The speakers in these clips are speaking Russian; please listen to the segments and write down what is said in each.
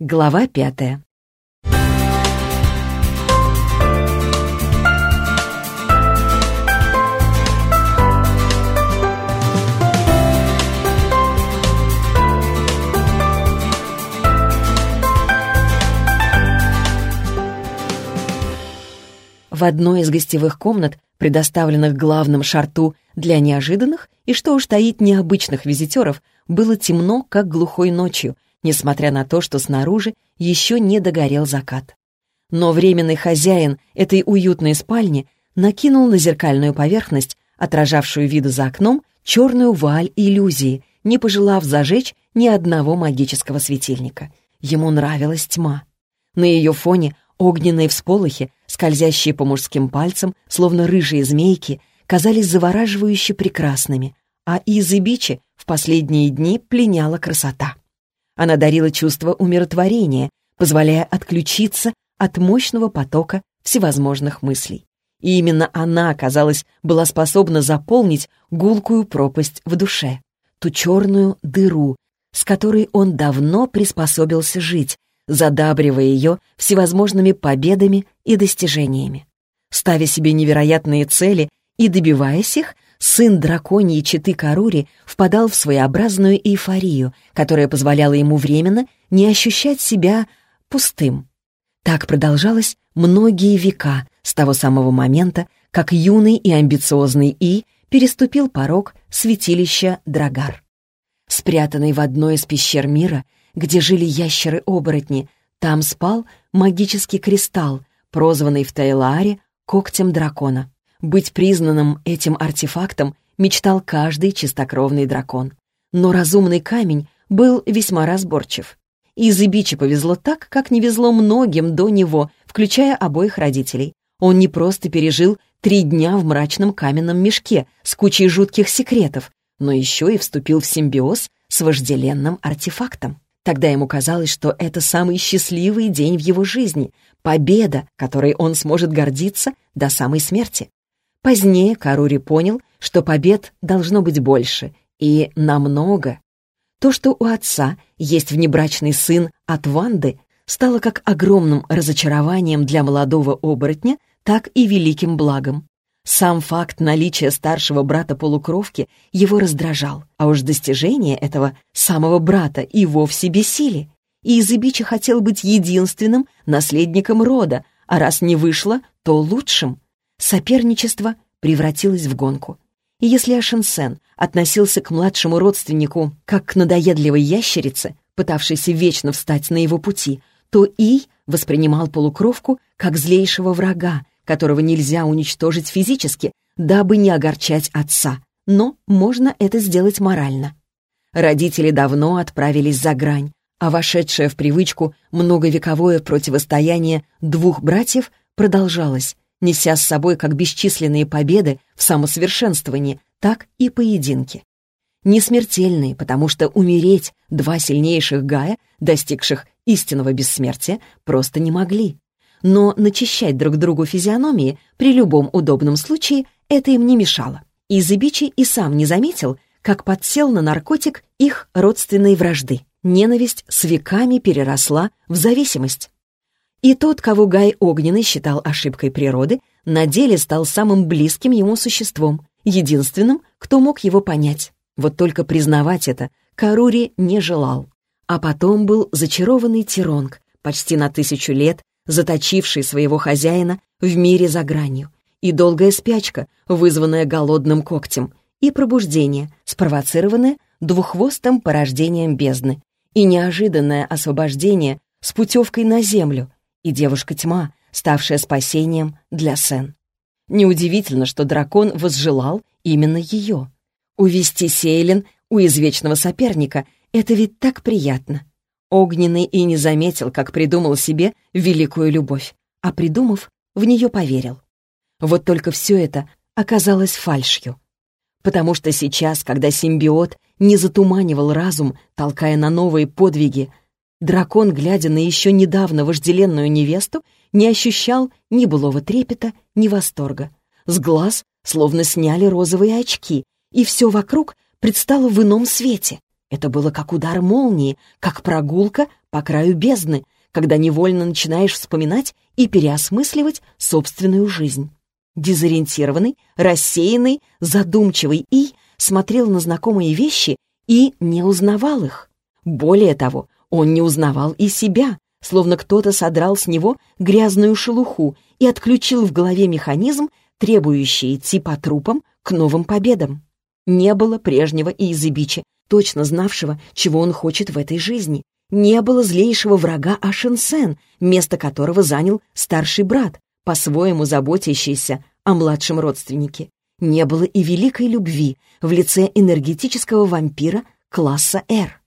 Глава пятая. В одной из гостевых комнат, предоставленных главным шарту для неожиданных и, что уж таить, необычных визитеров, было темно, как глухой ночью — несмотря на то, что снаружи еще не догорел закат. Но временный хозяин этой уютной спальни накинул на зеркальную поверхность, отражавшую виду за окном, черную вуаль иллюзии, не пожелав зажечь ни одного магического светильника. Ему нравилась тьма. На ее фоне огненные всполохи, скользящие по мужским пальцам, словно рыжие змейки, казались завораживающе прекрасными, а Изы Бичи в последние дни пленяла красота. Она дарила чувство умиротворения, позволяя отключиться от мощного потока всевозможных мыслей. И именно она, казалось, была способна заполнить гулкую пропасть в душе, ту черную дыру, с которой он давно приспособился жить, задабривая ее всевозможными победами и достижениями. Ставя себе невероятные цели и добиваясь их, сын драконьей четы Карури впадал в своеобразную эйфорию, которая позволяла ему временно не ощущать себя пустым. Так продолжалось многие века с того самого момента, как юный и амбициозный И переступил порог святилища Драгар. Спрятанный в одной из пещер мира, где жили ящеры-оборотни, там спал магический кристалл, прозванный в Тайлааре когтем дракона. Быть признанным этим артефактом мечтал каждый чистокровный дракон. Но разумный камень был весьма разборчив. И Зыбичи повезло так, как не везло многим до него, включая обоих родителей. Он не просто пережил три дня в мрачном каменном мешке с кучей жутких секретов, но еще и вступил в симбиоз с вожделенным артефактом. Тогда ему казалось, что это самый счастливый день в его жизни, победа, которой он сможет гордиться до самой смерти. Позднее Карури понял, что побед должно быть больше, и намного. То, что у отца есть внебрачный сын от Ванды, стало как огромным разочарованием для молодого оборотня, так и великим благом. Сам факт наличия старшего брата-полукровки его раздражал, а уж достижение этого самого брата и вовсе бесили. И Изыбичи хотел быть единственным наследником рода, а раз не вышло, то лучшим. Соперничество превратилось в гонку. И если Ашенсен относился к младшему родственнику как к надоедливой ящерице, пытавшейся вечно встать на его пути, то И воспринимал полукровку как злейшего врага, которого нельзя уничтожить физически, дабы не огорчать отца. Но можно это сделать морально. Родители давно отправились за грань, а вошедшее в привычку многовековое противостояние двух братьев продолжалось, неся с собой как бесчисленные победы в самосовершенствовании, так и поединки. Не смертельные, потому что умереть два сильнейших Гая, достигших истинного бессмертия, просто не могли. Но начищать друг другу физиономии при любом удобном случае это им не мешало. И Забичи и сам не заметил, как подсел на наркотик их родственной вражды. Ненависть с веками переросла в зависимость. И тот, кого Гай Огненный считал ошибкой природы, на деле стал самым близким ему существом, единственным, кто мог его понять. Вот только признавать это Карури не желал. А потом был зачарованный Тиронг, почти на тысячу лет, заточивший своего хозяина в мире за гранью, и долгая спячка, вызванная голодным когтем, и пробуждение, спровоцированное двуххвостым порождением бездны, и неожиданное освобождение с путевкой на землю, и девушка-тьма, ставшая спасением для Сен. Неудивительно, что дракон возжелал именно ее. Увести Сейлин у извечного соперника — это ведь так приятно. Огненный и не заметил, как придумал себе великую любовь, а придумав, в нее поверил. Вот только все это оказалось фальшью. Потому что сейчас, когда симбиот не затуманивал разум, толкая на новые подвиги, Дракон, глядя на еще недавно вожделенную невесту, не ощущал ни былого трепета, ни восторга. С глаз словно сняли розовые очки, и все вокруг предстало в ином свете. Это было как удар молнии, как прогулка по краю бездны, когда невольно начинаешь вспоминать и переосмысливать собственную жизнь. Дезориентированный, рассеянный, задумчивый И смотрел на знакомые вещи и не узнавал их. Более того, он не узнавал и себя, словно кто-то содрал с него грязную шелуху и отключил в голове механизм, требующий идти по трупам к новым победам. Не было прежнего Иезебича, точно знавшего, чего он хочет в этой жизни. Не было злейшего врага Ашенсен, место которого занял старший брат, по-своему заботящийся о младшем родственнике. Не было и великой любви в лице энергетического вампира класса «Р».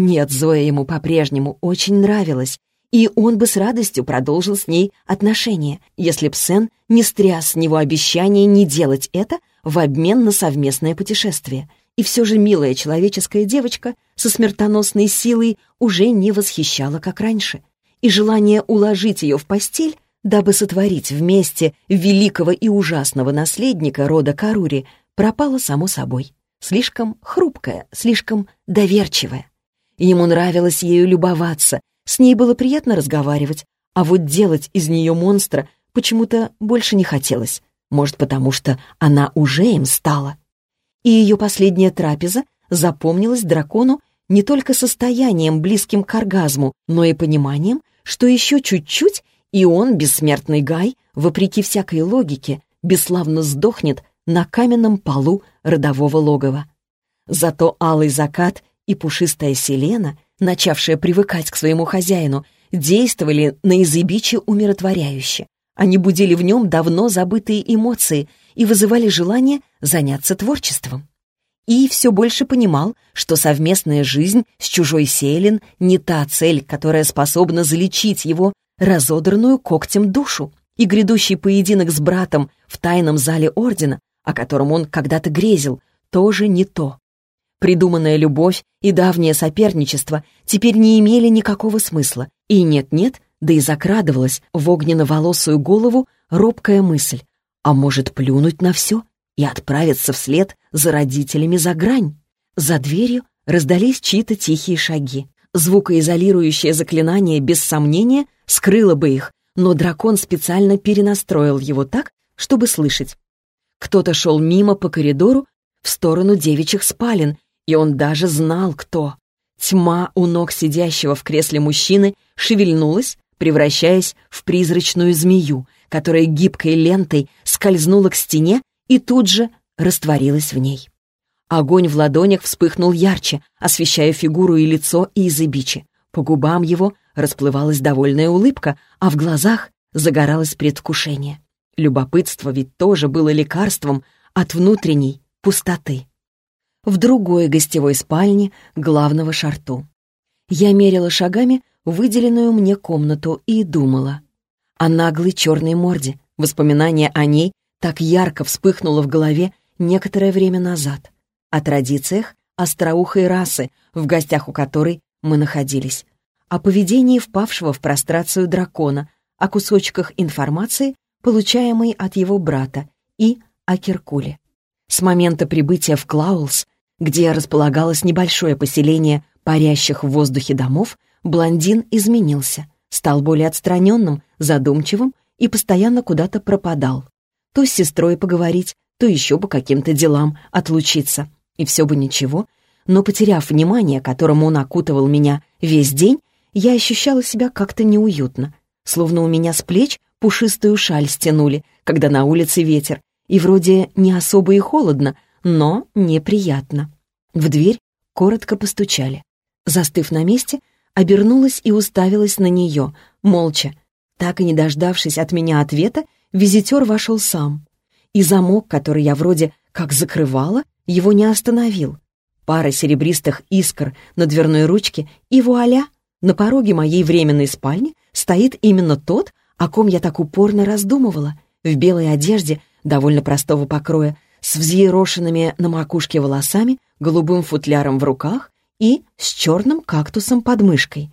Нет, Зоя ему по-прежнему очень нравилась, и он бы с радостью продолжил с ней отношения, если б Сен не стряс с него обещание не делать это в обмен на совместное путешествие. И все же милая человеческая девочка со смертоносной силой уже не восхищала, как раньше. И желание уложить ее в постель, дабы сотворить вместе великого и ужасного наследника рода Карури, пропало само собой. Слишком хрупкая, слишком доверчивая. Ему нравилось ею любоваться, с ней было приятно разговаривать, а вот делать из нее монстра почему-то больше не хотелось. Может, потому что она уже им стала. И ее последняя трапеза запомнилась дракону не только состоянием, близким к оргазму, но и пониманием, что еще чуть-чуть, и он, бессмертный Гай, вопреки всякой логике, бесславно сдохнет на каменном полу родового логова. Зато алый закат и пушистая селена — начавшая привыкать к своему хозяину, действовали на Изыбиче умиротворяюще. Они будили в нем давно забытые эмоции и вызывали желание заняться творчеством. И все больше понимал, что совместная жизнь с чужой Селин не та цель, которая способна залечить его разодранную когтем душу. И грядущий поединок с братом в тайном зале Ордена, о котором он когда-то грезил, тоже не то. Придуманная любовь и давнее соперничество теперь не имели никакого смысла. И нет-нет, да и закрадывалась в огненно-волосую голову робкая мысль. А может, плюнуть на все и отправиться вслед за родителями за грань? За дверью раздались чьи-то тихие шаги. Звукоизолирующее заклинание, без сомнения, скрыло бы их, но дракон специально перенастроил его так, чтобы слышать. Кто-то шел мимо по коридору в сторону девичьих спален и он даже знал, кто. Тьма у ног сидящего в кресле мужчины шевельнулась, превращаясь в призрачную змею, которая гибкой лентой скользнула к стене и тут же растворилась в ней. Огонь в ладонях вспыхнул ярче, освещая фигуру и лицо Изыбичи. По губам его расплывалась довольная улыбка, а в глазах загоралось предвкушение. Любопытство ведь тоже было лекарством от внутренней пустоты в другой гостевой спальне главного шарту. Я мерила шагами выделенную мне комнату и думала о наглой черной морде. Воспоминание о ней так ярко вспыхнуло в голове некоторое время назад. О традициях остроухой расы, в гостях у которой мы находились. О поведении впавшего в прострацию дракона, о кусочках информации, получаемой от его брата, и о Киркуле. С момента прибытия в Клаулс где располагалось небольшое поселение парящих в воздухе домов, блондин изменился, стал более отстраненным, задумчивым и постоянно куда-то пропадал. То с сестрой поговорить, то еще по каким-то делам отлучиться. И все бы ничего, но, потеряв внимание, которому он окутывал меня весь день, я ощущала себя как-то неуютно, словно у меня с плеч пушистую шаль стянули, когда на улице ветер, и вроде не особо и холодно, но неприятно. В дверь коротко постучали. Застыв на месте, обернулась и уставилась на нее, молча. Так и не дождавшись от меня ответа, визитер вошел сам. И замок, который я вроде как закрывала, его не остановил. Пара серебристых искр на дверной ручке, и вуаля! На пороге моей временной спальни стоит именно тот, о ком я так упорно раздумывала, в белой одежде, довольно простого покроя, с взъерошенными на макушке волосами, голубым футляром в руках и с черным кактусом под мышкой.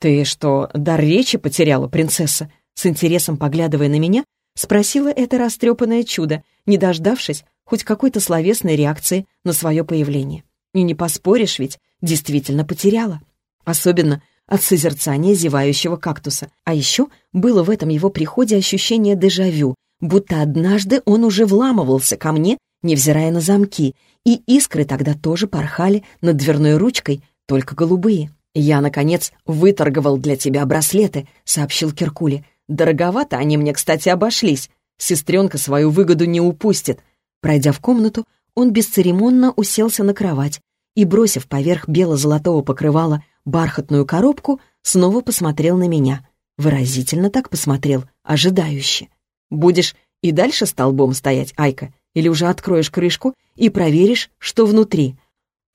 «Ты что, дар речи потеряла, принцесса?» С интересом поглядывая на меня, спросила это растрепанное чудо, не дождавшись хоть какой-то словесной реакции на свое появление. И не поспоришь ведь, действительно потеряла. Особенно от созерцания зевающего кактуса. А еще было в этом его приходе ощущение дежавю, будто однажды он уже вламывался ко мне, невзирая на замки, и искры тогда тоже порхали над дверной ручкой, только голубые. «Я, наконец, выторговал для тебя браслеты», — сообщил Киркули. «Дороговато они мне, кстати, обошлись. Сестренка свою выгоду не упустит». Пройдя в комнату, он бесцеремонно уселся на кровать и, бросив поверх бело-золотого покрывала бархатную коробку, снова посмотрел на меня. Выразительно так посмотрел, ожидающе. «Будешь и дальше столбом стоять, Айка? Или уже откроешь крышку и проверишь, что внутри?»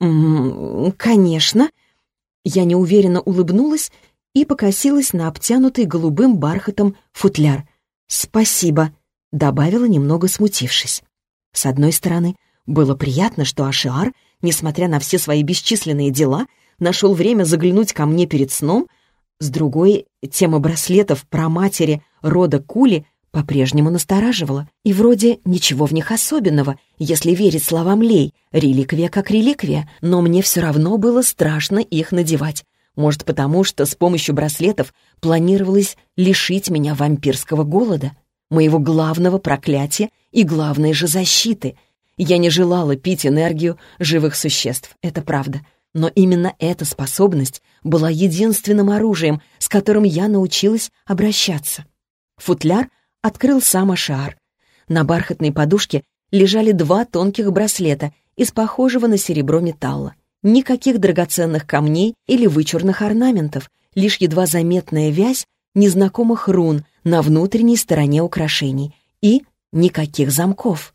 «М -м, «Конечно». Я неуверенно улыбнулась и покосилась на обтянутый голубым бархатом футляр. «Спасибо», — добавила, немного смутившись. С одной стороны, было приятно, что Ашиар, несмотря на все свои бесчисленные дела, нашел время заглянуть ко мне перед сном, с другой, тема браслетов про матери рода Кули по-прежнему настораживала. И вроде ничего в них особенного, если верить словам Лей, реликвия как реликвия, но мне все равно было страшно их надевать. Может, потому что с помощью браслетов планировалось лишить меня вампирского голода, моего главного проклятия и главной же защиты. Я не желала пить энергию живых существ, это правда. Но именно эта способность была единственным оружием, с которым я научилась обращаться. Футляр открыл сам Ашар. На бархатной подушке лежали два тонких браслета из похожего на серебро металла. Никаких драгоценных камней или вычурных орнаментов, лишь едва заметная вязь незнакомых рун на внутренней стороне украшений и никаких замков.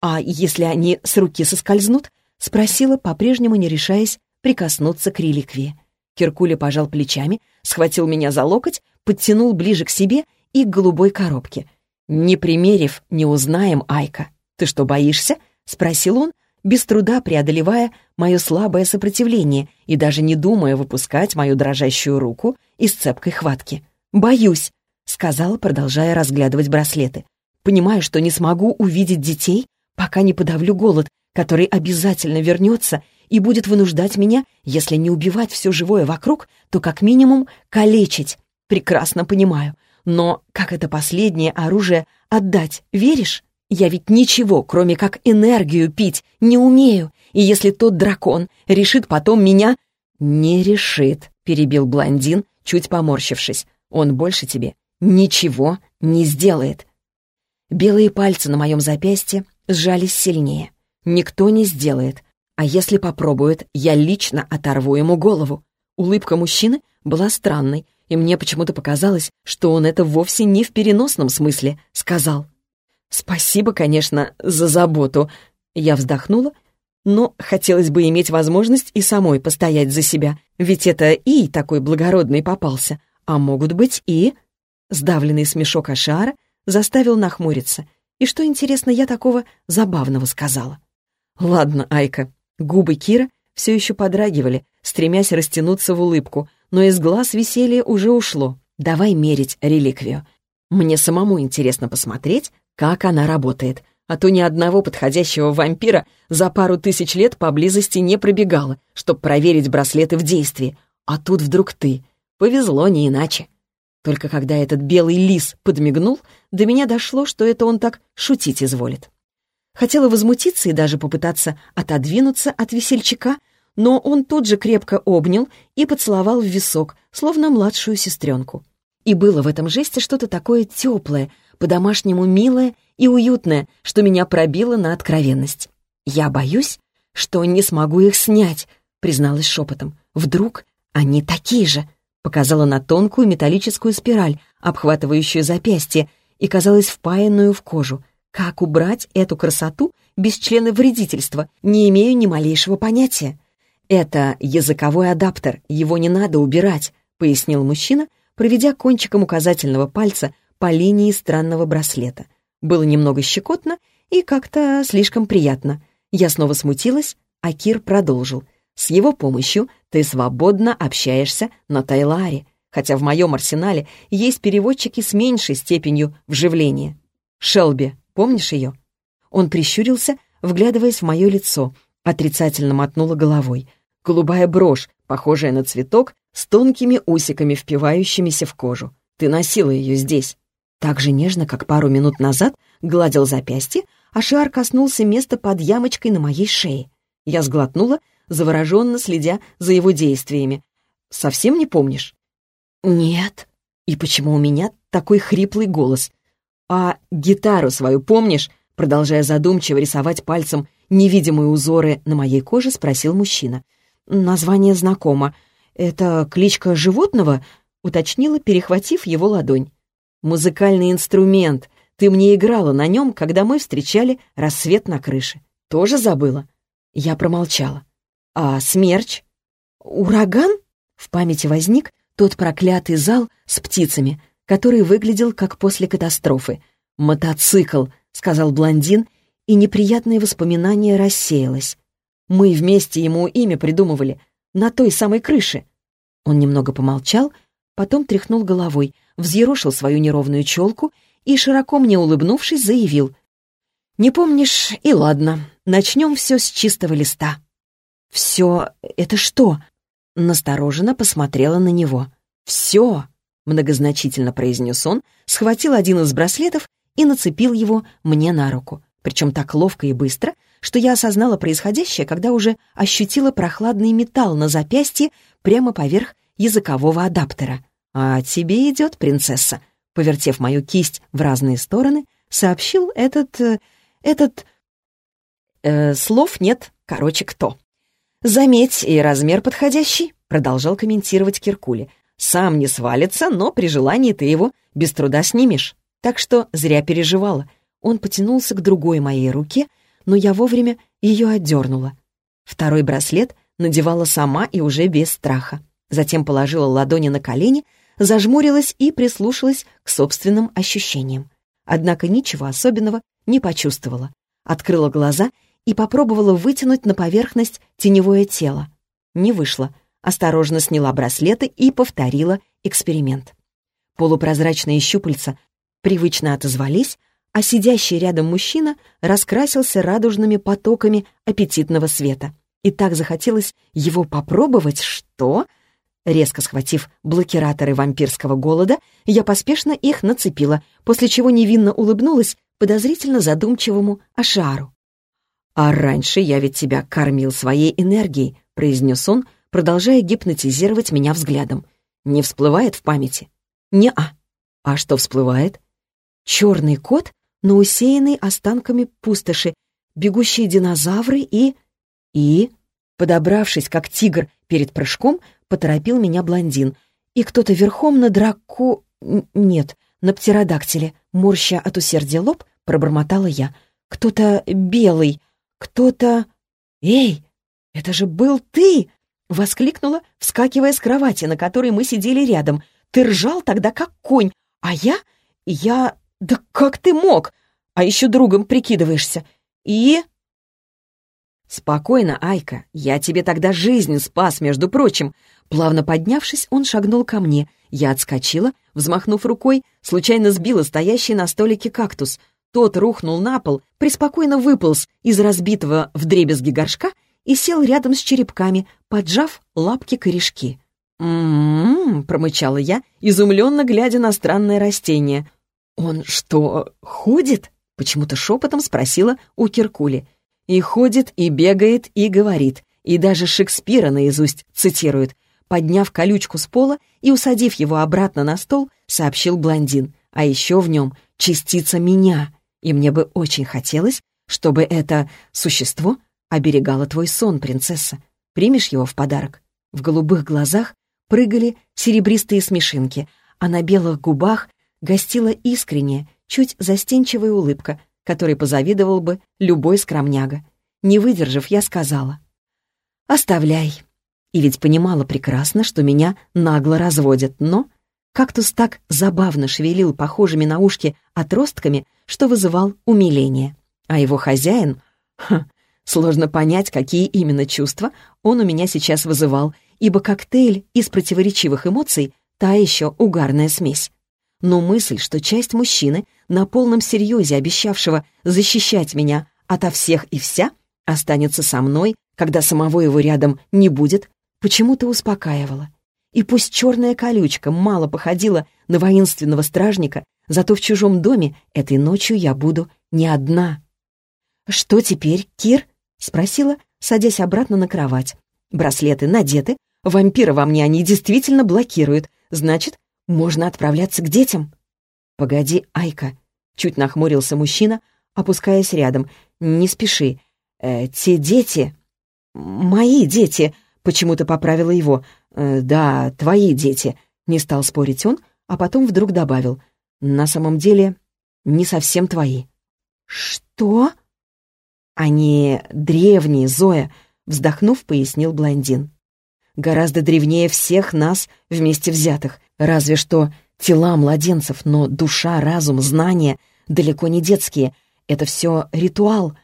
«А если они с руки соскользнут?» — спросила, по-прежнему не решаясь прикоснуться к реликвии. Киркуля пожал плечами, схватил меня за локоть, подтянул ближе к себе и к голубой коробке. «Не примерив, не узнаем, Айка. Ты что, боишься?» — спросил он, без труда преодолевая мое слабое сопротивление и даже не думая выпускать мою дрожащую руку из цепкой хватки. «Боюсь», — сказала, продолжая разглядывать браслеты. «Понимаю, что не смогу увидеть детей, пока не подавлю голод, который обязательно вернется и будет вынуждать меня, если не убивать все живое вокруг, то как минимум калечить. Прекрасно понимаю. Но как это последнее оружие отдать, веришь? Я ведь ничего, кроме как энергию пить, не умею. И если тот дракон решит потом меня... «Не решит», — перебил блондин, чуть поморщившись. «Он больше тебе ничего не сделает». Белые пальцы на моем запястье сжались сильнее. «Никто не сделает. А если попробует, я лично оторву ему голову. Улыбка мужчины была странной, и мне почему-то показалось, что он это вовсе не в переносном смысле сказал. «Спасибо, конечно, за заботу». Я вздохнула, но хотелось бы иметь возможность и самой постоять за себя, ведь это и такой благородный попался, а могут быть и... Сдавленный смешок Ашара заставил нахмуриться. И что, интересно, я такого забавного сказала? «Ладно, Айка, Губы Кира все еще подрагивали, стремясь растянуться в улыбку, но из глаз веселье уже ушло. «Давай мерить реликвию. Мне самому интересно посмотреть, как она работает, а то ни одного подходящего вампира за пару тысяч лет поблизости не пробегало, чтобы проверить браслеты в действии. А тут вдруг ты. Повезло не иначе». Только когда этот белый лис подмигнул, до меня дошло, что это он так шутить изволит. Хотела возмутиться и даже попытаться отодвинуться от весельчака, но он тут же крепко обнял и поцеловал в висок, словно младшую сестренку. И было в этом жесте что-то такое теплое, по-домашнему милое и уютное, что меня пробило на откровенность. «Я боюсь, что не смогу их снять», — призналась шепотом. «Вдруг они такие же?» — показала на тонкую металлическую спираль, обхватывающую запястье и, казалось, впаянную в кожу — как убрать эту красоту без члена вредительства, не имею ни малейшего понятия. «Это языковой адаптер, его не надо убирать», — пояснил мужчина, проведя кончиком указательного пальца по линии странного браслета. Было немного щекотно и как-то слишком приятно. Я снова смутилась, а Кир продолжил. «С его помощью ты свободно общаешься на Тайларе, хотя в моем арсенале есть переводчики с меньшей степенью вживления. Шелби, Помнишь ее?» Он прищурился, вглядываясь в мое лицо, отрицательно мотнула головой. Голубая брошь, похожая на цветок, с тонкими усиками, впивающимися в кожу. Ты носила ее здесь. Так же нежно, как пару минут назад гладил запястье, а Шиар коснулся места под ямочкой на моей шее. Я сглотнула, завороженно следя за его действиями. «Совсем не помнишь?» «Нет». «И почему у меня такой хриплый голос?» «А гитару свою помнишь?» Продолжая задумчиво рисовать пальцем невидимые узоры на моей коже, спросил мужчина. «Название знакомо. Это кличка животного?» уточнила, перехватив его ладонь. «Музыкальный инструмент. Ты мне играла на нем, когда мы встречали рассвет на крыше. Тоже забыла?» Я промолчала. «А смерч?» «Ураган?» В памяти возник тот проклятый зал с птицами, который выглядел как после катастрофы. «Мотоцикл», — сказал блондин, и неприятное воспоминание рассеялось. «Мы вместе ему имя придумывали, на той самой крыше». Он немного помолчал, потом тряхнул головой, взъерошил свою неровную челку и, широко мне улыбнувшись, заявил. «Не помнишь, и ладно, начнем все с чистого листа». «Все это что?» Настороженно посмотрела на него. «Все!» — многозначительно произнес он, схватил один из браслетов и нацепил его мне на руку. Причем так ловко и быстро, что я осознала происходящее, когда уже ощутила прохладный металл на запястье прямо поверх языкового адаптера. «А тебе идет, принцесса», — повертев мою кисть в разные стороны, сообщил этот... Э, этот... Э, слов нет, короче, кто. «Заметь, и размер подходящий», — продолжал комментировать Киркули. «Сам не свалится, но при желании ты его без труда снимешь. Так что зря переживала. Он потянулся к другой моей руке, но я вовремя ее отдернула. Второй браслет надевала сама и уже без страха. Затем положила ладони на колени, зажмурилась и прислушалась к собственным ощущениям. Однако ничего особенного не почувствовала. Открыла глаза и попробовала вытянуть на поверхность теневое тело. Не вышло. Осторожно сняла браслеты и повторила эксперимент. Полупрозрачные щупальца привычно отозвались, а сидящий рядом мужчина раскрасился радужными потоками аппетитного света. И так захотелось его попробовать, что Резко схватив блокираторы вампирского голода, я поспешно их нацепила, после чего невинно улыбнулась подозрительно задумчивому Ашару. «А раньше я ведь тебя кормил своей энергией», — произнес он, продолжая гипнотизировать меня взглядом. «Не всплывает в памяти?» «Не-а». «А что всплывает?» «Черный кот, но усеянный останками пустоши, бегущие динозавры и...» «И...» Подобравшись, как тигр перед прыжком, поторопил меня блондин. И кто-то верхом на драку... Нет, на птеродактиле, морща от усердия лоб, пробормотала я. Кто-то белый, кто-то... Эй, это же был ты! Воскликнула, вскакивая с кровати, на которой мы сидели рядом. Ты ржал тогда, как конь, а я... Я... Да как ты мог? А еще другом прикидываешься. И... «Спокойно, Айка, я тебе тогда жизнь спас, между прочим. Плавно поднявшись, он шагнул ко мне. Я отскочила, взмахнув рукой, случайно сбила стоящий на столике кактус. Тот рухнул на пол, преспокойно выполз из разбитого вдребезги горшка и сел рядом с черепками, поджав лапки-корешки. «М-м-м», промычала я, изумленно глядя на странное растение. «Он что, ходит?» — почему-то шепотом спросила у Киркули. «И ходит, и бегает, и говорит, и даже Шекспира наизусть цитирует. Подняв колючку с пола и усадив его обратно на стол, сообщил блондин. А еще в нем частица меня, и мне бы очень хотелось, чтобы это существо оберегало твой сон, принцесса. Примешь его в подарок?» В голубых глазах прыгали серебристые смешинки, а на белых губах гостила искренняя, чуть застенчивая улыбка, которой позавидовал бы любой скромняга. Не выдержав, я сказала, «Оставляй, и ведь понимала прекрасно, что меня нагло разводят, но кактус так забавно шевелил похожими на ушки отростками, что вызывал умиление. А его хозяин... Ха, сложно понять, какие именно чувства он у меня сейчас вызывал, ибо коктейль из противоречивых эмоций — та еще угарная смесь. Но мысль, что часть мужчины, на полном серьезе обещавшего защищать меня ото всех и вся, останется со мной, когда самого его рядом не будет, почему-то успокаивала. И пусть черная колючка мало походила на воинственного стражника, зато в чужом доме этой ночью я буду не одна. «Что теперь, Кир?» — спросила, садясь обратно на кровать. «Браслеты надеты, вампира во мне они действительно блокируют, значит, можно отправляться к детям». «Погоди, Айка», — чуть нахмурился мужчина, опускаясь рядом. «Не спеши. Э, те дети...» «Мои дети», — почему-то поправила его. «Э, «Да, твои дети», — не стал спорить он, а потом вдруг добавил. «На самом деле, не совсем твои». «Что?» «Они древние, Зоя», — вздохнув, пояснил блондин. «Гораздо древнее всех нас вместе взятых. Разве что тела младенцев, но душа, разум, знания далеко не детские. Это все ритуал».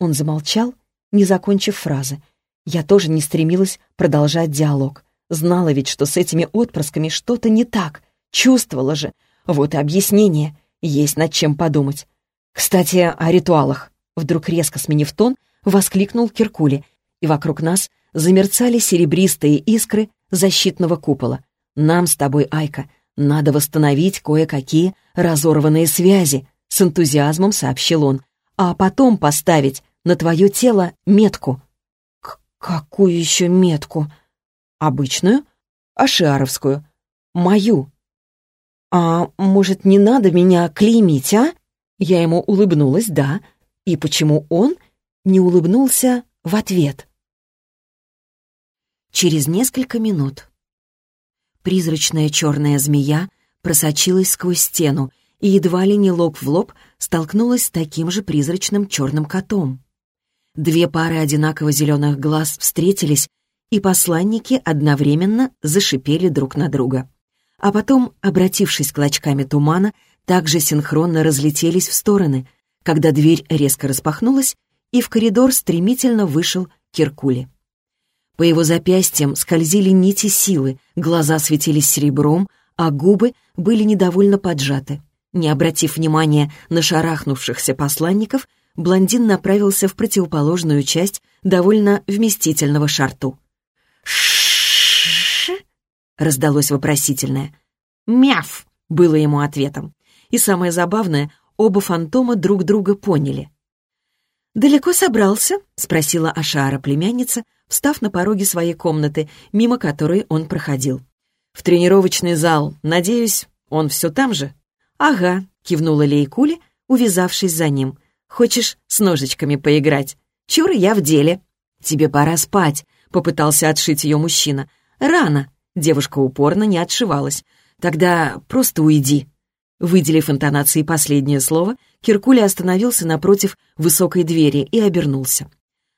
Он замолчал, не закончив фразы. Я тоже не стремилась продолжать диалог. Знала ведь, что с этими отпрысками что-то не так. Чувствовала же. Вот и объяснение. Есть над чем подумать. Кстати, о ритуалах. Вдруг резко сменив тон, воскликнул Киркули, и вокруг нас замерцали серебристые искры защитного купола. «Нам с тобой, Айка, надо восстановить кое-какие разорванные связи», с энтузиазмом сообщил он, «а потом поставить на твое тело метку». К «Какую еще метку?» «Обычную, ашиаровскую, мою». «А может, не надо меня клеймить, а?» Я ему улыбнулась, да, и почему он не улыбнулся в ответ? Через несколько минут призрачная черная змея просочилась сквозь стену и едва ли не лоб в лоб столкнулась с таким же призрачным черным котом. Две пары одинаково зеленых глаз встретились, и посланники одновременно зашипели друг на друга. А потом, обратившись клочками тумана, также синхронно разлетелись в стороны, когда дверь резко распахнулась, и в коридор стремительно вышел Киркули. По его запястьям скользили нити силы, глаза светились серебром, а губы были недовольно поджаты. Не обратив внимания на шарахнувшихся посланников, блондин направился в противоположную часть довольно вместительного шарту. «Ш-ш-ш!» раздалось вопросительное. «Мяв!» — было ему ответом. И самое забавное, оба фантома друг друга поняли. «Далеко собрался?» — спросила Ашара племянница, встав на пороге своей комнаты, мимо которой он проходил. «В тренировочный зал. Надеюсь, он все там же?» «Ага», — кивнула Лейкули, увязавшись за ним. «Хочешь с ножичками поиграть? Чур, я в деле». «Тебе пора спать», — попытался отшить ее мужчина. «Рано». Девушка упорно не отшивалась. «Тогда просто уйди». Выделив интонацией последнее слово, Киркуля остановился напротив высокой двери и обернулся.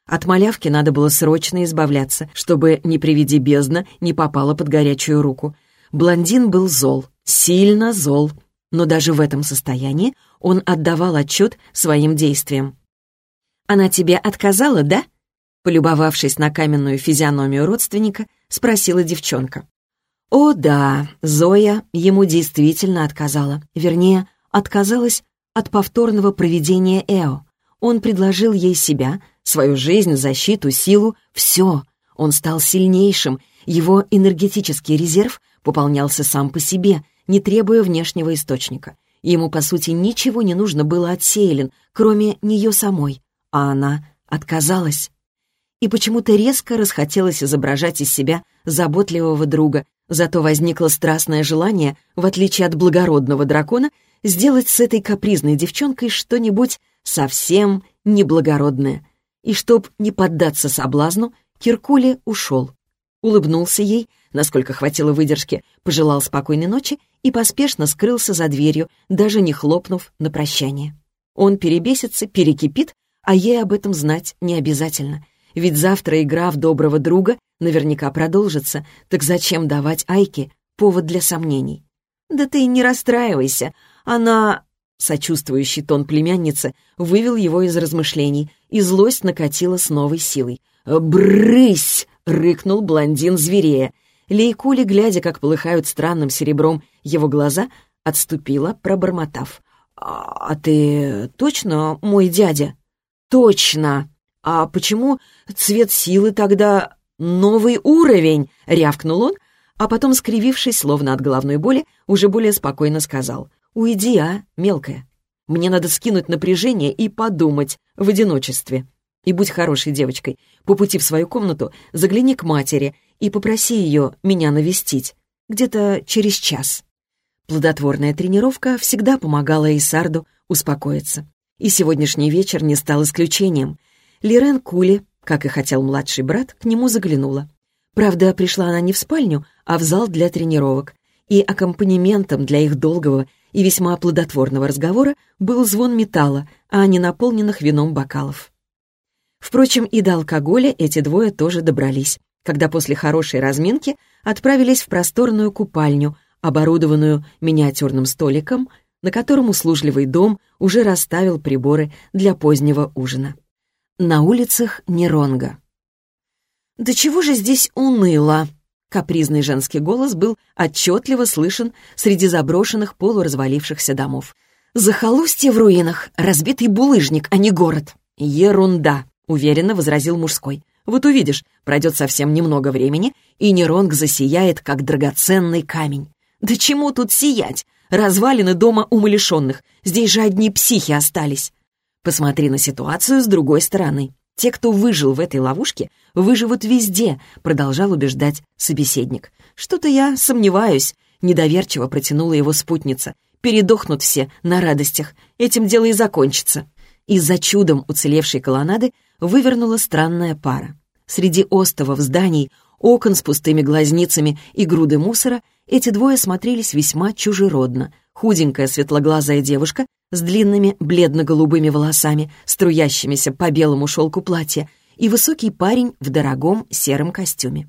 От малявки надо было срочно избавляться, чтобы, не приведи бездна, не попала под горячую руку. Блондин был зол, сильно зол, но даже в этом состоянии он отдавал отчет своим действиям. «Она тебе отказала, да?» Полюбовавшись на каменную физиономию родственника, спросила девчонка. О да, Зоя ему действительно отказала. Вернее, отказалась от повторного проведения Эо. Он предложил ей себя, свою жизнь, защиту, силу, все. Он стал сильнейшим, его энергетический резерв пополнялся сам по себе, не требуя внешнего источника. Ему, по сути, ничего не нужно было от Сейлин, кроме нее самой, а она отказалась. И почему-то резко расхотелось изображать из себя заботливого друга, Зато возникло страстное желание, в отличие от благородного дракона, сделать с этой капризной девчонкой что-нибудь совсем неблагородное. И чтоб не поддаться соблазну, Киркули ушел. Улыбнулся ей, насколько хватило выдержки, пожелал спокойной ночи и поспешно скрылся за дверью, даже не хлопнув на прощание. Он перебесится, перекипит, а ей об этом знать не обязательно. Ведь завтра игра в доброго друга наверняка продолжится, так зачем давать Айке повод для сомнений? «Да ты не расстраивайся, она...» Сочувствующий тон племянницы вывел его из размышлений, и злость накатила с новой силой. «Брысь!» — рыкнул блондин зверея. Лейкули, глядя, как полыхают странным серебром его глаза, отступила, пробормотав. «А, «А ты точно мой дядя?» «Точно! А почему цвет силы тогда «Новый уровень!» — рявкнул он, а потом, скривившись, словно от головной боли, уже более спокойно сказал «Уйди, а, мелкая. Мне надо скинуть напряжение и подумать в одиночестве. И будь хорошей девочкой. По пути в свою комнату загляни к матери и попроси ее меня навестить. Где-то через час». Плодотворная тренировка всегда помогала Исарду успокоиться. И сегодняшний вечер не стал исключением. Лирен Кули, как и хотел младший брат, к нему заглянула. Правда, пришла она не в спальню, а в зал для тренировок. И аккомпанементом для их долгого и весьма плодотворного разговора был звон металла, а не наполненных вином бокалов. Впрочем, и до алкоголя эти двое тоже добрались, когда после хорошей разминки отправились в просторную купальню, оборудованную миниатюрным столиком, на котором услужливый дом уже расставил приборы для позднего ужина. На улицах Неронга. «Да чего же здесь уныло?» Капризный женский голос был отчетливо слышен среди заброшенных полуразвалившихся домов. «Захолустье в руинах, разбитый булыжник, а не город». «Ерунда», — уверенно возразил мужской. «Вот увидишь, пройдет совсем немного времени, и Неронг засияет, как драгоценный камень. Да чему тут сиять? Развалины дома умалишенных. Здесь же одни психи остались. Посмотри на ситуацию с другой стороны. Те, кто выжил в этой ловушке, выживут везде, продолжал убеждать собеседник. Что-то я сомневаюсь, недоверчиво протянула его спутница. Передохнут все на радостях. Этим дело и закончится. Из-за чудом уцелевшей колоннады вывернула странная пара. Среди остовов зданий, окон с пустыми глазницами и груды мусора эти двое смотрелись весьма чужеродно. Худенькая светлоглазая девушка с длинными бледно-голубыми волосами, струящимися по белому шелку платья, и высокий парень в дорогом сером костюме.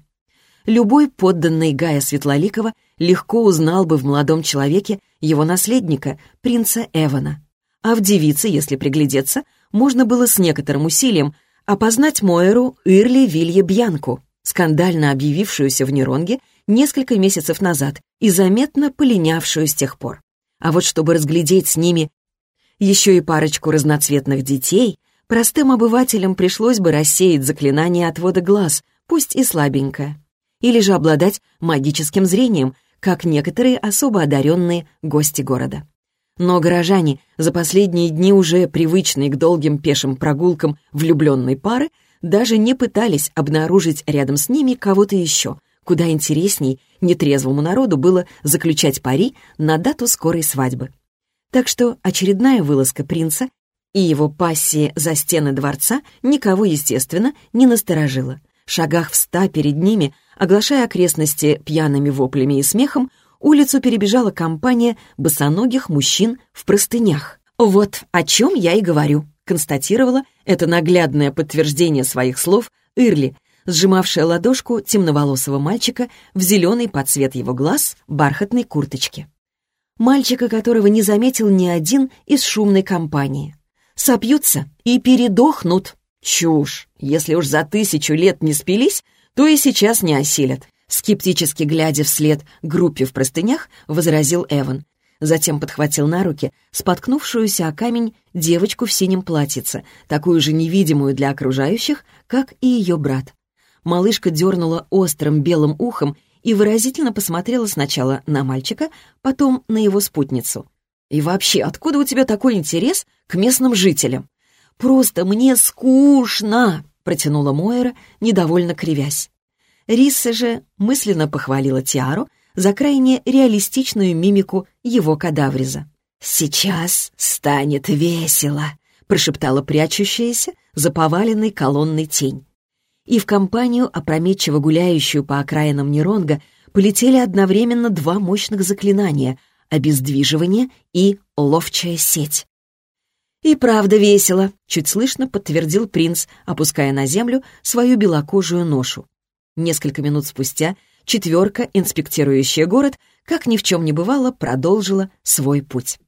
Любой подданный Гая Светлоликова легко узнал бы в молодом человеке его наследника, принца Эвана. А в девице, если приглядеться, можно было с некоторым усилием опознать Моэру Ирли Вилье Бьянку, скандально объявившуюся в Неронге несколько месяцев назад и заметно полинявшую с тех пор. А вот чтобы разглядеть с ними еще и парочку разноцветных детей, простым обывателям пришлось бы рассеять заклинание отвода глаз, пусть и слабенькое, или же обладать магическим зрением, как некоторые особо одаренные гости города. Но горожане, за последние дни уже привычные к долгим пешим прогулкам влюбленной пары, даже не пытались обнаружить рядом с ними кого-то еще, Куда интересней нетрезвому народу было заключать пари на дату скорой свадьбы. Так что очередная вылазка принца и его пассии за стены дворца никого, естественно, не насторожила. Шагах в ста перед ними, оглашая окрестности пьяными воплями и смехом, улицу перебежала компания босоногих мужчин в простынях. «Вот о чем я и говорю», — констатировала это наглядное подтверждение своих слов Ирли, сжимавшая ладошку темноволосого мальчика в зеленый под цвет его глаз бархатной курточке. Мальчика, которого не заметил ни один из шумной компании. Сопьются и передохнут. Чушь! Если уж за тысячу лет не спились, то и сейчас не осилят. Скептически глядя вслед группе в простынях, возразил Эван. Затем подхватил на руки споткнувшуюся о камень девочку в синем платьице, такую же невидимую для окружающих, как и ее брат малышка дернула острым белым ухом и выразительно посмотрела сначала на мальчика, потом на его спутницу. «И вообще, откуда у тебя такой интерес к местным жителям?» «Просто мне скучно!» — протянула Мойра, недовольно кривясь. Рисса же мысленно похвалила Тиару за крайне реалистичную мимику его кадавриза. «Сейчас станет весело», — прошептала прячущаяся за поваленной колонной тень и в компанию, опрометчиво гуляющую по окраинам Неронга, полетели одновременно два мощных заклинания — обездвиживание и ловчая сеть. «И правда весело», — чуть слышно подтвердил принц, опуская на землю свою белокожую ношу. Несколько минут спустя четверка, инспектирующая город, как ни в чем не бывало, продолжила свой путь.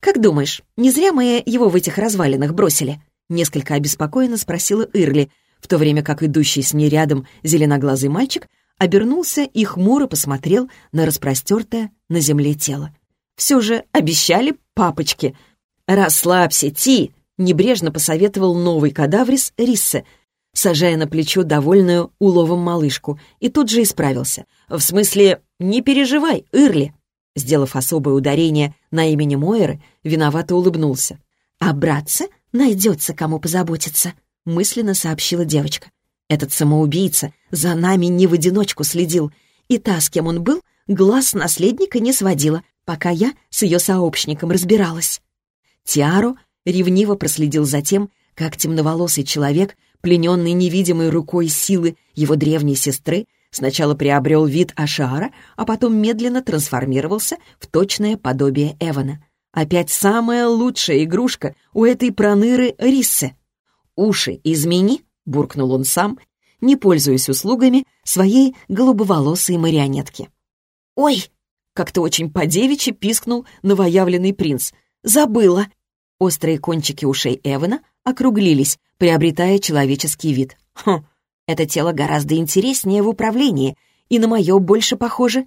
«Как думаешь, не зря мы его в этих развалинах бросили?» — несколько обеспокоенно спросила Ирли — в то время как идущий с ней рядом зеленоглазый мальчик обернулся и хмуро посмотрел на распростертое на земле тело. «Все же обещали папочке!» «Расслабься, Ти!» — небрежно посоветовал новый кадаврис Риссе. сажая на плечо довольную уловом малышку, и тут же исправился. «В смысле, не переживай, Ирли!» Сделав особое ударение на имени Мойеры, виновато улыбнулся. «А братца найдется, кому позаботиться», — мысленно сообщила девочка. «Этот самоубийца за нами не в одиночку следил, и та, с кем он был, глаз наследника не сводила, пока я с ее сообщником разбиралась». Тиаро ревниво проследил за тем, как темноволосый человек, плененный невидимой рукой силы его древней сестры, сначала приобрел вид Ашара, а потом медленно трансформировался в точное подобие Эвана. Опять самая лучшая игрушка у этой проныры Риссы. «Уши измени», — буркнул он сам, не пользуясь услугами своей голубоволосой марионетки. «Ой!» — как-то очень по-девичьи пискнул новоявленный принц. «Забыла!» Острые кончики ушей Эвана округлились, приобретая человеческий вид. «Хм, это тело гораздо интереснее в управлении, и на мое больше похоже.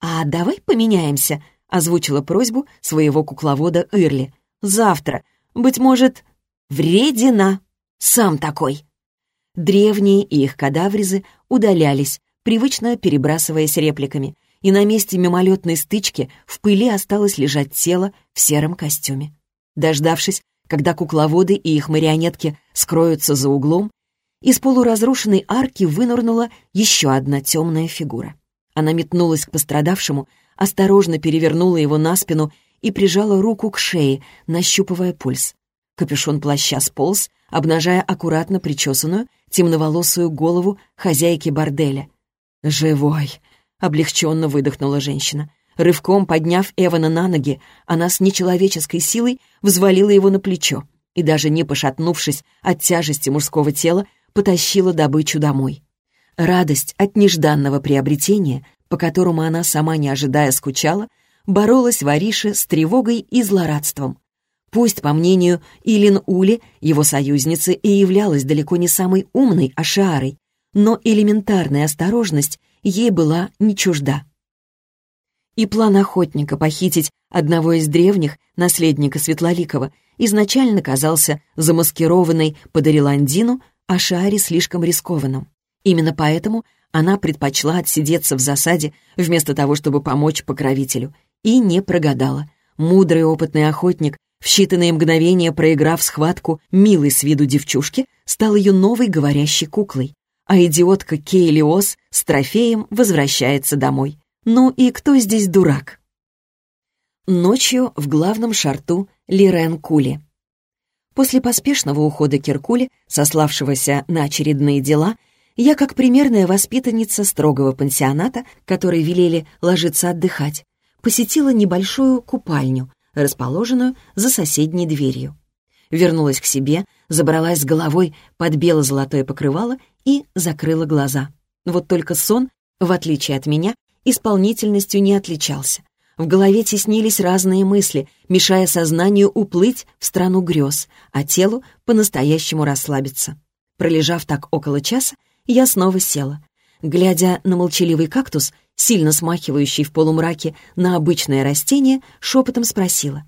А давай поменяемся», — озвучила просьбу своего кукловода Ирли. «Завтра. Быть может, вредина. Сам такой». Древние и их кадавризы удалялись, привычно перебрасываясь репликами, и на месте мимолетной стычки в пыли осталось лежать тело в сером костюме. Дождавшись, когда кукловоды и их марионетки скроются за углом, из полуразрушенной арки вынырнула еще одна темная фигура. Она метнулась к пострадавшему, осторожно перевернула его на спину и прижала руку к шее, нащупывая пульс. Капюшон плаща сполз, обнажая аккуратно причесанную, темноволосую голову хозяйки борделя. «Живой!» — облегченно выдохнула женщина. Рывком подняв Эвана на ноги, она с нечеловеческой силой взвалила его на плечо и, даже не пошатнувшись от тяжести мужского тела, потащила добычу домой. Радость от нежданного приобретения, по которому она, сама не ожидая, скучала, боролась в Арише с тревогой и злорадством. Пусть, по мнению Илин Ули, его союзницы и являлась далеко не самой умной Ашиарой, но элементарная осторожность ей была не чужда и план охотника похитить одного из древних, наследника Светлоликова, изначально казался замаскированной под Ариландину, а Шааре слишком рискованным. Именно поэтому она предпочла отсидеться в засаде вместо того, чтобы помочь покровителю, и не прогадала. Мудрый опытный охотник, в считанные мгновения проиграв схватку милой с виду девчушки, стал ее новой говорящей куклой, а идиотка Кейлиос с трофеем возвращается домой. Ну и кто здесь дурак? Ночью в главном шарту Лирен Кули. После поспешного ухода Киркули, сославшегося на очередные дела, я, как примерная воспитанница строгого пансионата, которой велели ложиться отдыхать, посетила небольшую купальню, расположенную за соседней дверью. Вернулась к себе, забралась с головой под бело-золотое покрывало и закрыла глаза. Вот только сон, в отличие от меня, исполнительностью не отличался. В голове теснились разные мысли, мешая сознанию уплыть в страну грез, а телу по-настоящему расслабиться. Пролежав так около часа, я снова села. Глядя на молчаливый кактус, сильно смахивающий в полумраке на обычное растение, шепотом спросила.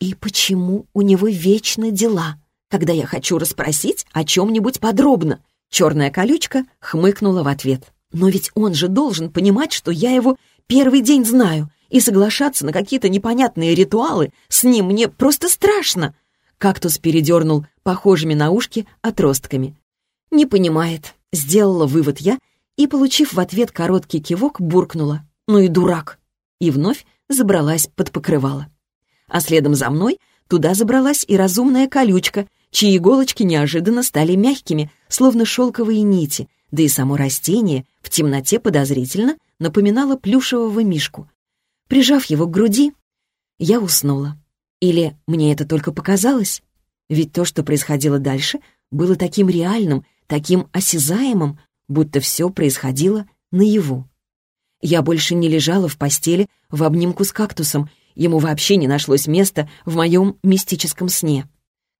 «И почему у него вечно дела, когда я хочу расспросить о чем-нибудь подробно?» Черная колючка хмыкнула в ответ. Но ведь он же должен понимать, что я его первый день знаю, и соглашаться на какие-то непонятные ритуалы с ним мне просто страшно. Кактус передернул похожими на ушки отростками. «Не понимает», — сделала вывод я, и, получив в ответ короткий кивок, буркнула. «Ну и дурак!» И вновь забралась под покрывало. А следом за мной туда забралась и разумная колючка, чьи иголочки неожиданно стали мягкими, словно шелковые нити, да и само растение в темноте подозрительно напоминало плюшевого мишку. Прижав его к груди, я уснула. Или мне это только показалось? Ведь то, что происходило дальше, было таким реальным, таким осязаемым, будто все происходило наяву. Я больше не лежала в постели в обнимку с кактусом, ему вообще не нашлось места в моем мистическом сне.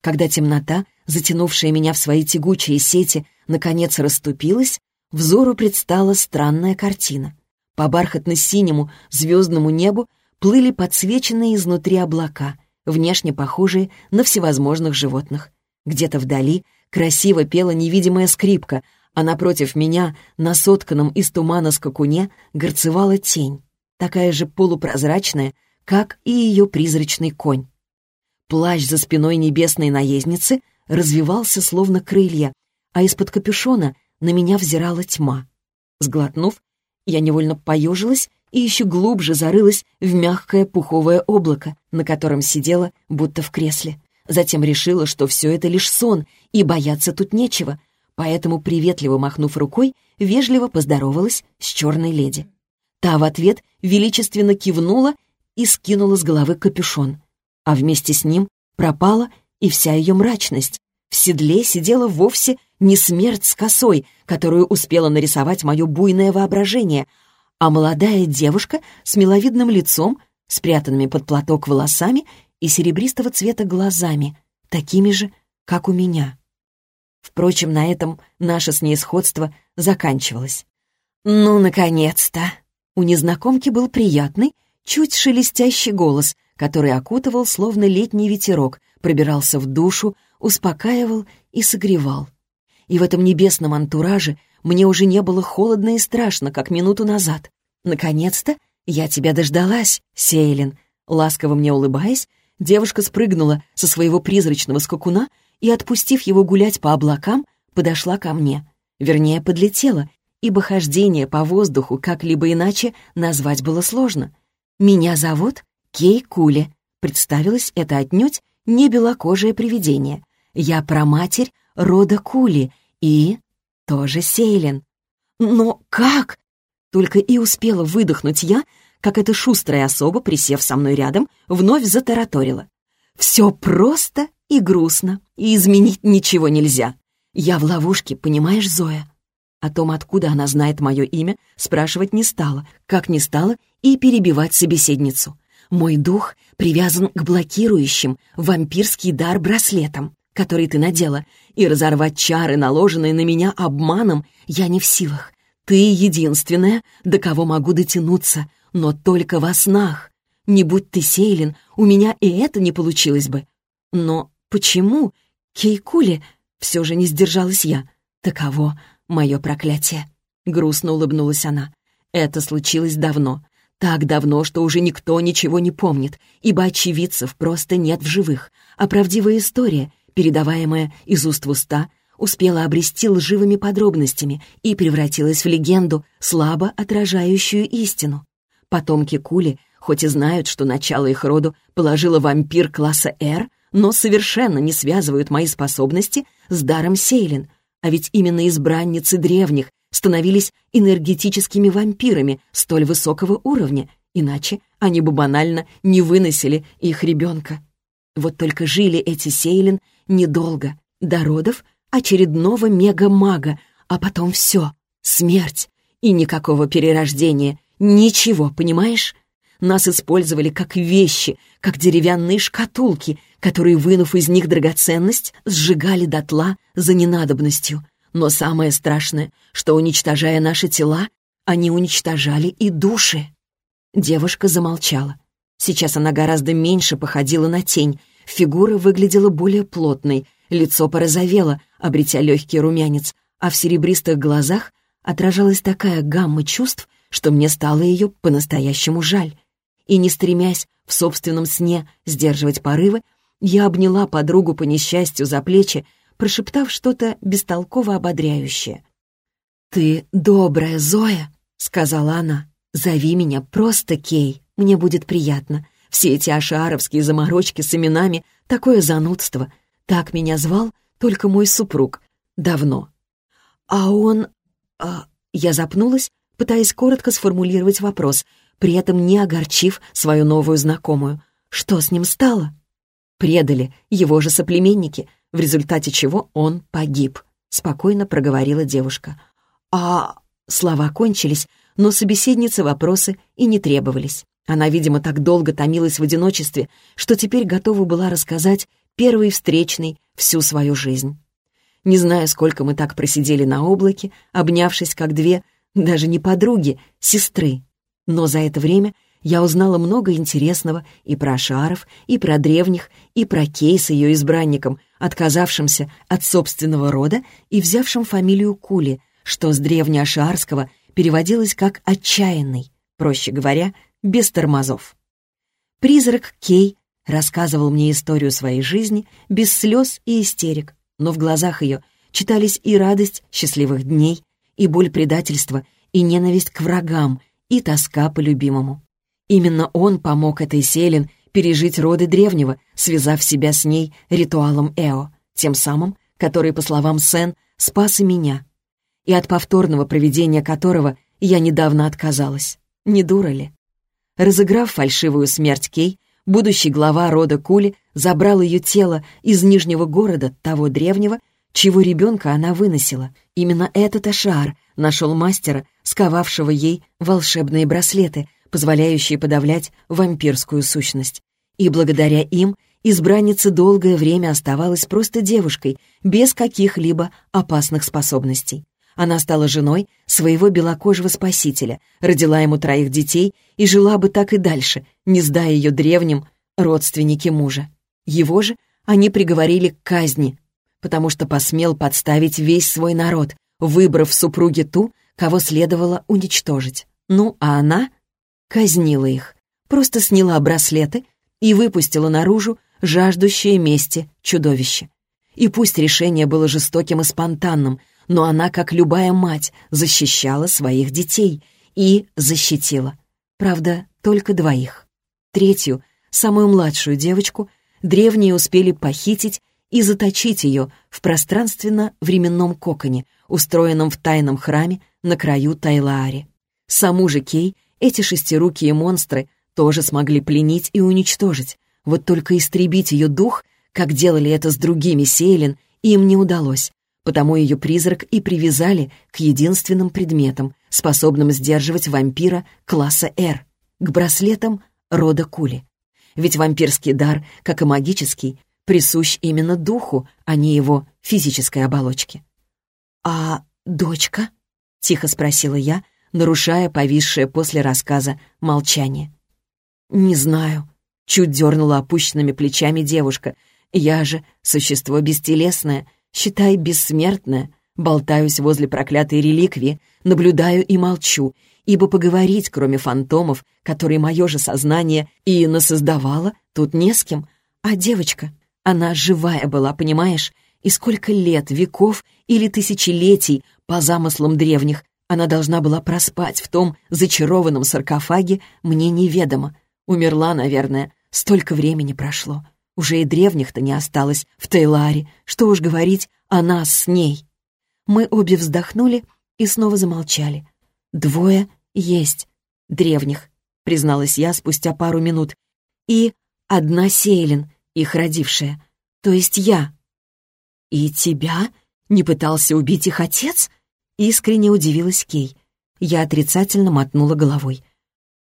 Когда темнота, затянувшая меня в свои тягучие сети, наконец расступилась, взору предстала странная картина. По бархатно-синему звездному небу плыли подсвеченные изнутри облака, внешне похожие на всевозможных животных. Где-то вдали красиво пела невидимая скрипка, а напротив меня, на сотканном из тумана скакуне, горцевала тень, такая же полупрозрачная, как и ее призрачный конь. Плащ за спиной небесной наездницы развивался словно крылья, а из-под капюшона на меня взирала тьма. Сглотнув, я невольно поежилась и еще глубже зарылась в мягкое пуховое облако, на котором сидела, будто в кресле. Затем решила, что все это лишь сон, и бояться тут нечего, поэтому, приветливо махнув рукой, вежливо поздоровалась с черной леди. Та в ответ величественно кивнула и скинула с головы капюшон, а вместе с ним пропала и вся ее мрачность. В седле сидела вовсе не смерть с косой, которую успела нарисовать мое буйное воображение, а молодая девушка с миловидным лицом, спрятанными под платок волосами и серебристого цвета глазами, такими же, как у меня. Впрочем, на этом наше с ней сходство заканчивалось. «Ну, наконец-то!» У незнакомки был приятный, чуть шелестящий голос, который окутывал словно летний ветерок, пробирался в душу, успокаивал и согревал. И в этом небесном антураже мне уже не было холодно и страшно, как минуту назад. «Наконец-то я тебя дождалась, Сейлин!» Ласково мне улыбаясь, девушка спрыгнула со своего призрачного скакуна и, отпустив его гулять по облакам, подошла ко мне. Вернее, подлетела, ибо хождение по воздуху как-либо иначе назвать было сложно. «Меня зовут Кей Кули», — представилось это отнюдь не белокожее привидение. «Я проматерь рода Кули и тоже Сейлин». «Но как?» Только и успела выдохнуть я, как эта шустрая особа, присев со мной рядом, вновь затараторила. «Все просто и грустно, и изменить ничего нельзя. Я в ловушке, понимаешь, Зоя?» О том, откуда она знает мое имя, спрашивать не стала, как не стала и перебивать собеседницу. Мой дух привязан к блокирующим вампирский дар браслетам, который ты надела, и разорвать чары, наложенные на меня обманом, я не в силах. Ты единственная, до кого могу дотянуться, но только во снах. Не будь ты Сейлин, у меня и это не получилось бы. Но почему, Кейкули, все же не сдержалась я? Таково мое проклятие. Грустно улыбнулась она. Это случилось давно. Так давно, что уже никто ничего не помнит, ибо очевидцев просто нет в живых. А правдивая история, передаваемая из уст в уста, успела обрести лживыми подробностями и превратилась в легенду, слабо отражающую истину. Потомки Кули, хоть и знают, что начало их роду положила вампир класса «Р», но совершенно не связывают мои способности с даром Сейлин, а ведь именно избранницы древних становились энергетическими вампирами столь высокого уровня, иначе они бы банально не выносили их ребенка. Вот только жили эти Сейлин недолго, до родов очередного мега-мага, а потом все, смерть и никакого перерождения, ничего, понимаешь? Нас использовали как вещи, как деревянные шкатулки, которые, вынув из них драгоценность, сжигали дотла за ненадобностью. Но самое страшное, что, уничтожая наши тела, они уничтожали и души. Девушка замолчала. Сейчас она гораздо меньше походила на тень, фигура выглядела более плотной, лицо порозовело, обретя легкий румянец, а в серебристых глазах отражалась такая гамма чувств, что мне стало ее по-настоящему жаль. И не стремясь в собственном сне сдерживать порывы, я обняла подругу по несчастью за плечи, прошептав что-то бестолково ободряющее. «Ты добрая, Зоя», — сказала она. «Зови меня просто Кей, мне будет приятно. Все эти ашаровские заморочки с именами — такое занудство. Так меня звал только мой супруг. Давно. А он... А... Я запнулась, пытаясь коротко сформулировать вопрос, при этом не огорчив свою новую знакомую. Что с ним стало? Предали его же соплеменники, в результате чего он погиб, спокойно проговорила девушка. А... Слова кончились, но собеседнице вопросы и не требовались. Она, видимо, так долго томилась в одиночестве, что теперь готова была рассказать первый встречный всю свою жизнь. Не знаю, сколько мы так просидели на облаке, обнявшись как две, даже не подруги, сестры. Но за это время я узнала много интересного и про шаров, и про древних, и про Кей с ее избранником, отказавшимся от собственного рода и взявшим фамилию Кули, что с древнеашиарского переводилось как «отчаянный», проще говоря, без тормозов. Призрак Кей рассказывал мне историю своей жизни без слез и истерик, но в глазах ее читались и радость счастливых дней, и боль предательства, и ненависть к врагам, и тоска по любимому. Именно он помог этой Селин пережить роды древнего, связав себя с ней ритуалом Эо, тем самым, который, по словам Сен, спас и меня, и от повторного проведения которого я недавно отказалась. Не дура ли? Разыграв фальшивую смерть Кей, будущий глава рода Кули забрал ее тело из Нижнего города, того древнего, чего ребенка она выносила. Именно этот Ашар нашел мастера, сковавшего ей волшебные браслеты, позволяющие подавлять вампирскую сущность. И благодаря им избранница долгое время оставалась просто девушкой, без каких-либо опасных способностей. Она стала женой своего белокожего спасителя, родила ему троих детей и жила бы так и дальше, не сдая ее древним родственники мужа. Его же они приговорили к казни, потому что посмел подставить весь свой народ, выбрав в супруге ту, кого следовало уничтожить. Ну, а она казнила их, просто сняла браслеты и выпустила наружу жаждущее мести чудовище. И пусть решение было жестоким и спонтанным, но она, как любая мать, защищала своих детей и защитила. Правда, только двоих. Третью, самую младшую девочку, древние успели похитить и заточить ее в пространственно-временном коконе, устроенном в тайном храме на краю Тайлаари. Саму же Кей эти шестирукие монстры тоже смогли пленить и уничтожить, вот только истребить ее дух, как делали это с другими Сейлин, им не удалось, потому ее призрак и привязали к единственным предметам, способным сдерживать вампира класса R, к браслетам рода Кули. Ведь вампирский дар, как и магический, присущ именно духу, а не его физической оболочке. «А дочка?» — тихо спросила я, нарушая повисшее после рассказа молчание. «Не знаю», — чуть дернула опущенными плечами девушка. «Я же существо бестелесное, считай, бессмертное, болтаюсь возле проклятой реликвии, наблюдаю и молчу, ибо поговорить, кроме фантомов, которые мое же сознание и насоздавало, тут не с кем, а девочка, она живая была, понимаешь? И сколько лет, веков или тысячелетий, по замыслам древних, она должна была проспать в том зачарованном саркофаге, мне неведомо. Умерла, наверное, столько времени прошло. Уже и древних-то не осталось в Тейларе. Что уж говорить о нас с ней. Мы обе вздохнули и снова замолчали. Двое есть древних, призналась я спустя пару минут. И одна Сейлин, их родившая, то есть я. «И тебя не пытался убить их отец?» Искренне удивилась Кей. Я отрицательно мотнула головой.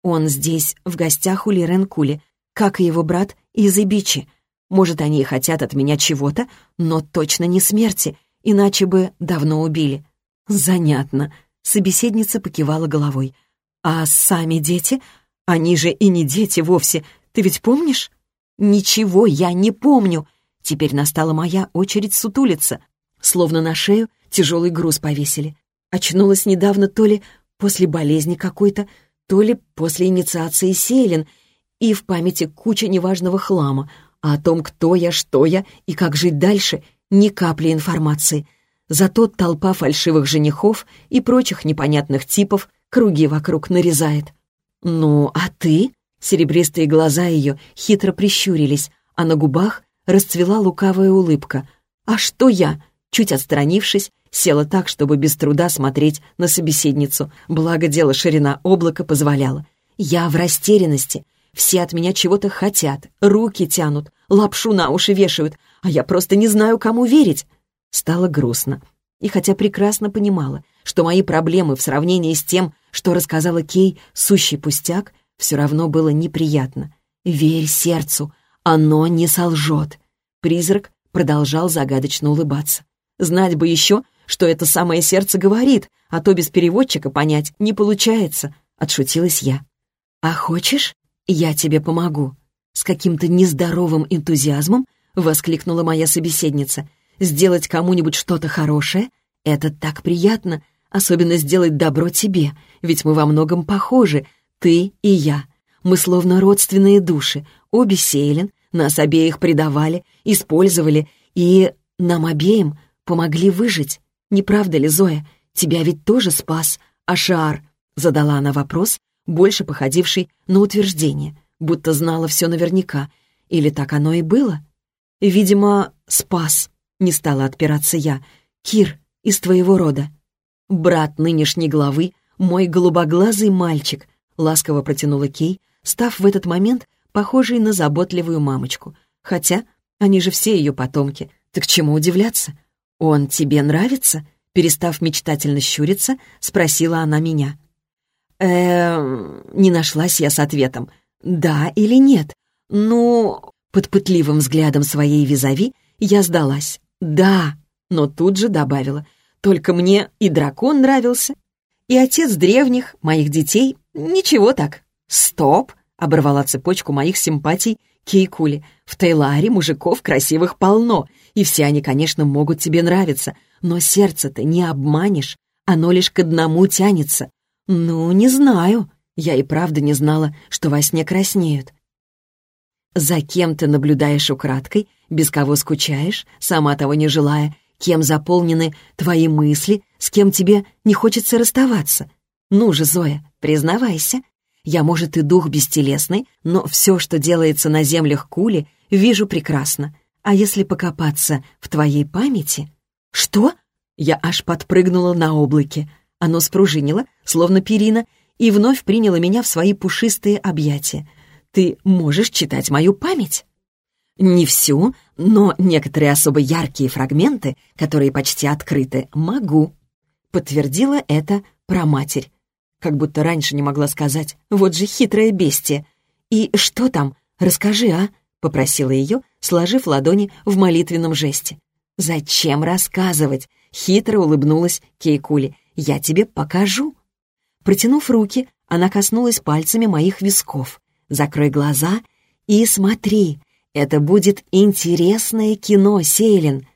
«Он здесь, в гостях у Лирен Кули, как и его брат из Ибичи. Может, они и хотят от меня чего-то, но точно не смерти, иначе бы давно убили». «Занятно», — собеседница покивала головой. «А сами дети? Они же и не дети вовсе, ты ведь помнишь?» «Ничего я не помню!» Теперь настала моя очередь сутулиться. Словно на шею тяжелый груз повесили. Очнулась недавно то ли после болезни какой-то, то ли после инициации Селин, и в памяти куча неважного хлама, а о том, кто я, что я и как жить дальше, ни капли информации. Зато толпа фальшивых женихов и прочих непонятных типов круги вокруг нарезает. «Ну, а ты?» Серебристые глаза ее хитро прищурились, а на губах расцвела лукавая улыбка. «А что я?» Чуть отстранившись, села так, чтобы без труда смотреть на собеседницу, благо дело ширина облака позволяла. «Я в растерянности. Все от меня чего-то хотят, руки тянут, лапшу на уши вешают, а я просто не знаю, кому верить». Стало грустно. И хотя прекрасно понимала, что мои проблемы в сравнении с тем, что рассказала Кей, сущий пустяк, все равно было неприятно. «Верь сердцу, оно не солжет». Призрак продолжал загадочно улыбаться. «Знать бы еще, что это самое сердце говорит, а то без переводчика понять не получается», — отшутилась я. «А хочешь, я тебе помогу?» С каким-то нездоровым энтузиазмом воскликнула моя собеседница. «Сделать кому-нибудь что-то хорошее — это так приятно, особенно сделать добро тебе, ведь мы во многом похожи, ты и я. Мы словно родственные души, обе Сейлин, нас обеих предавали, использовали и нам обеим помогли выжить. Не правда ли, Зоя? Тебя ведь тоже спас Ашар?» Задала она вопрос, больше походивший на утверждение, будто знала все наверняка. Или так оно и было? Видимо, спас. Не стала отпираться я. Кир из твоего рода. Брат нынешней главы, мой голубоглазый мальчик, ласково протянула Кей, став в этот момент похожей на заботливую мамочку. Хотя они же все ее потомки. Так чему удивляться? «Он тебе нравится?» Перестав мечтательно щуриться, спросила она меня. э Не нашлась я с ответом. «Да или нет?» «Ну...» Под пытливым взглядом своей визави я сдалась. «Да», но тут же добавила. «Только мне и дракон нравился, и отец древних, моих детей, ничего так». «Стоп!» — оборвала цепочку моих симпатий Кейкули. «В Тейларе мужиков красивых полно, и все они, конечно, могут тебе нравиться, но сердце-то не обманешь, оно лишь к одному тянется. Ну, не знаю. Я и правда не знала, что во сне краснеют. За кем ты наблюдаешь украдкой, без кого скучаешь, сама того не желая, кем заполнены твои мысли, с кем тебе не хочется расставаться. Ну же, Зоя, признавайся. Я, может, и дух бестелесный, но все, что делается на землях Кули, вижу прекрасно. А если покопаться в твоей памяти... Что? Я аж подпрыгнула на облаке. Оно спружинило, словно перина, и вновь приняло меня в свои пушистые объятия. Ты можешь читать мою память? Не всю, но некоторые особо яркие фрагменты, которые почти открыты, могу. Подтвердила это про матерь. Как будто раньше не могла сказать. Вот же хитрое бестие. И что там? Расскажи, а? Попросила ее, сложив ладони в молитвенном жесте. «Зачем рассказывать?» — хитро улыбнулась Кейкули. «Я тебе покажу». Протянув руки, она коснулась пальцами моих висков. «Закрой глаза и смотри. Это будет интересное кино, Сейлин».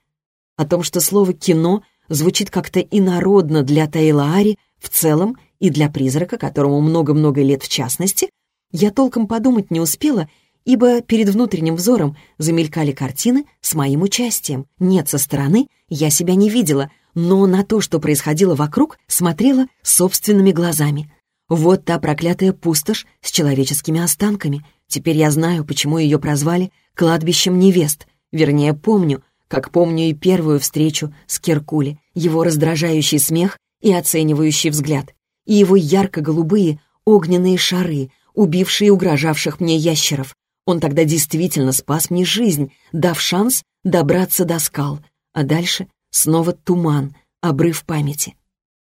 О том, что слово «кино» звучит как-то инородно для Тайлаари в целом и для призрака, которому много-много лет в частности, я толком подумать не успела ибо перед внутренним взором замелькали картины с моим участием. Нет, со стороны я себя не видела, но на то, что происходило вокруг, смотрела собственными глазами. Вот та проклятая пустошь с человеческими останками. Теперь я знаю, почему ее прозвали «кладбищем невест». Вернее, помню, как помню и первую встречу с Киркули, его раздражающий смех и оценивающий взгляд, и его ярко-голубые огненные шары, убившие угрожавших мне ящеров. Он тогда действительно спас мне жизнь, дав шанс добраться до скал, а дальше снова туман, обрыв памяти.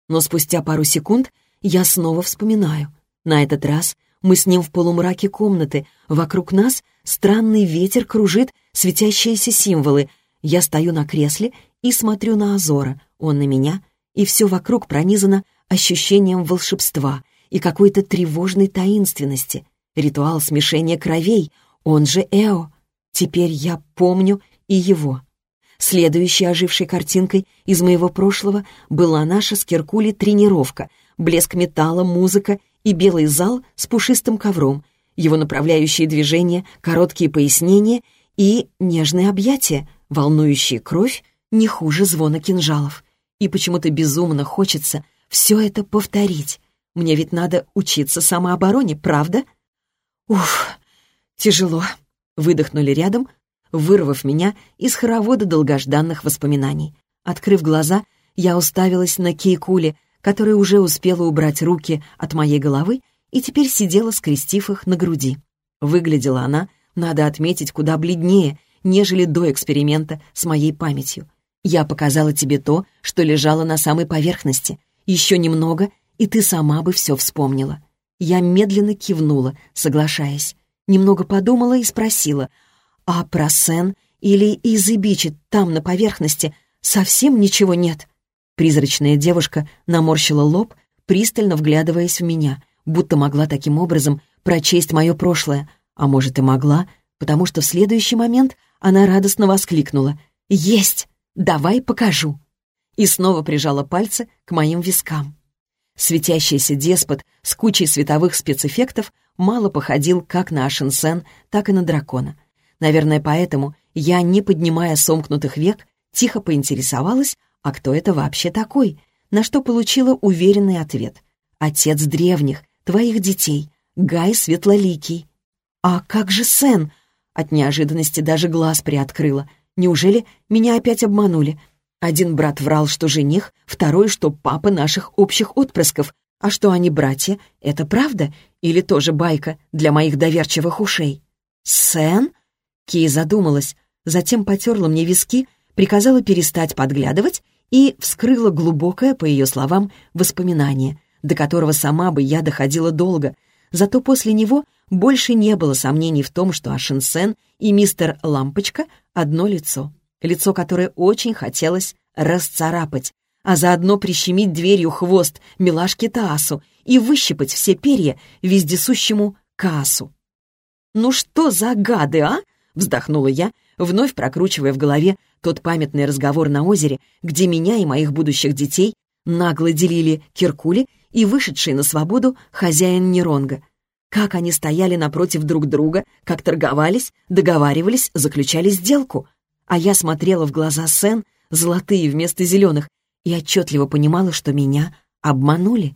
Но спустя пару секунд я снова вспоминаю. На этот раз мы с ним в полумраке комнаты, вокруг нас странный ветер кружит светящиеся символы. Я стою на кресле и смотрю на Азора, он на меня, и все вокруг пронизано ощущением волшебства и какой-то тревожной таинственности — ритуал смешения кровей, он же Эо. Теперь я помню и его. Следующей ожившей картинкой из моего прошлого была наша с Киркули тренировка, блеск металла, музыка и белый зал с пушистым ковром, его направляющие движения, короткие пояснения и нежные объятия, волнующие кровь не хуже звона кинжалов. И почему-то безумно хочется все это повторить. Мне ведь надо учиться самообороне, правда? — «Уф, тяжело», — выдохнули рядом, вырвав меня из хоровода долгожданных воспоминаний. Открыв глаза, я уставилась на Кейкуле, которая уже успела убрать руки от моей головы и теперь сидела, скрестив их на груди. Выглядела она, надо отметить, куда бледнее, нежели до эксперимента с моей памятью. Я показала тебе то, что лежало на самой поверхности. Еще немного, и ты сама бы все вспомнила. Я медленно кивнула, соглашаясь. Немного подумала и спросила, «А про Сен или Изыбичи там, на поверхности, совсем ничего нет?» Призрачная девушка наморщила лоб, пристально вглядываясь в меня, будто могла таким образом прочесть мое прошлое, а может и могла, потому что в следующий момент она радостно воскликнула «Есть! Давай покажу!» и снова прижала пальцы к моим вискам. Светящийся деспот с кучей световых спецэффектов мало походил как на Ашинсен, так и на дракона. Наверное, поэтому я, не поднимая сомкнутых век, тихо поинтересовалась, а кто это вообще такой, на что получила уверенный ответ. «Отец древних, твоих детей, Гай Светлоликий». «А как же Сен?» От неожиданности даже глаз приоткрыла. «Неужели меня опять обманули? Один брат врал, что жених, второй, что папа наших общих отпрысков. А что они братья, это правда? Или тоже байка для моих доверчивых ушей? Сен? Ки задумалась, затем потерла мне виски, приказала перестать подглядывать и вскрыла глубокое, по ее словам, воспоминание, до которого сама бы я доходила долго. Зато после него больше не было сомнений в том, что Ашинсен и мистер Лампочка — одно лицо лицо которое очень хотелось расцарапать, а заодно прищемить дверью хвост милашки Таасу и выщипать все перья вездесущему Каасу. «Ну что за гады, а?» — вздохнула я, вновь прокручивая в голове тот памятный разговор на озере, где меня и моих будущих детей нагло делили Киркули и вышедший на свободу хозяин Неронга. Как они стояли напротив друг друга, как торговались, договаривались, заключали сделку — а я смотрела в глаза Сен, золотые вместо зеленых, и отчетливо понимала, что меня обманули.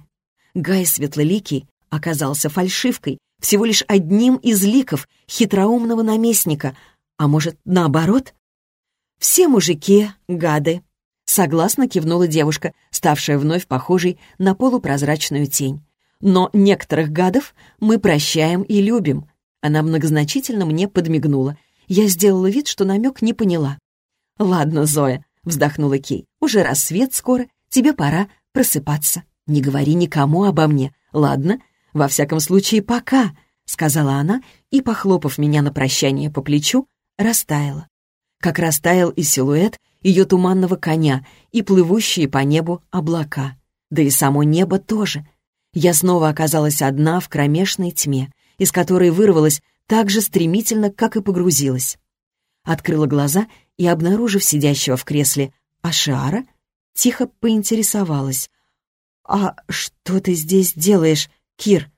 Гай Светлоликий оказался фальшивкой, всего лишь одним из ликов хитроумного наместника, а может, наоборот? «Все мужики — гады», — согласно кивнула девушка, ставшая вновь похожей на полупрозрачную тень. «Но некоторых гадов мы прощаем и любим». Она многозначительно мне подмигнула — я сделала вид, что намек не поняла. «Ладно, Зоя», — вздохнула Кей, — «уже рассвет скоро, тебе пора просыпаться. Не говори никому обо мне, ладно? Во всяком случае, пока», — сказала она и, похлопав меня на прощание по плечу, растаяла. Как растаял и силуэт ее туманного коня, и плывущие по небу облака. Да и само небо тоже. Я снова оказалась одна в кромешной тьме, из которой вырвалась так же стремительно, как и погрузилась. Открыла глаза и, обнаружив сидящего в кресле Ашиара, тихо поинтересовалась. «А что ты здесь делаешь, Кир?»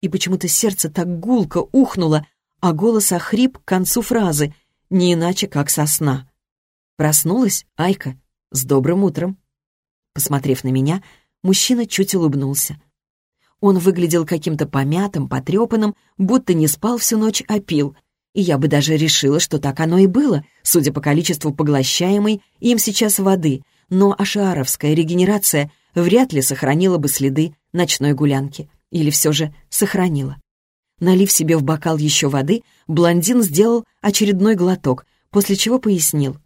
И почему-то сердце так гулко ухнуло, а голос охрип к концу фразы, не иначе, как со сна. Проснулась Айка с добрым утром. Посмотрев на меня, мужчина чуть улыбнулся. Он выглядел каким-то помятым, потрепанным, будто не спал всю ночь, а пил. И я бы даже решила, что так оно и было, судя по количеству поглощаемой им сейчас воды. Но ашаровская регенерация вряд ли сохранила бы следы ночной гулянки. Или все же сохранила. Налив себе в бокал еще воды, блондин сделал очередной глоток, после чего пояснил.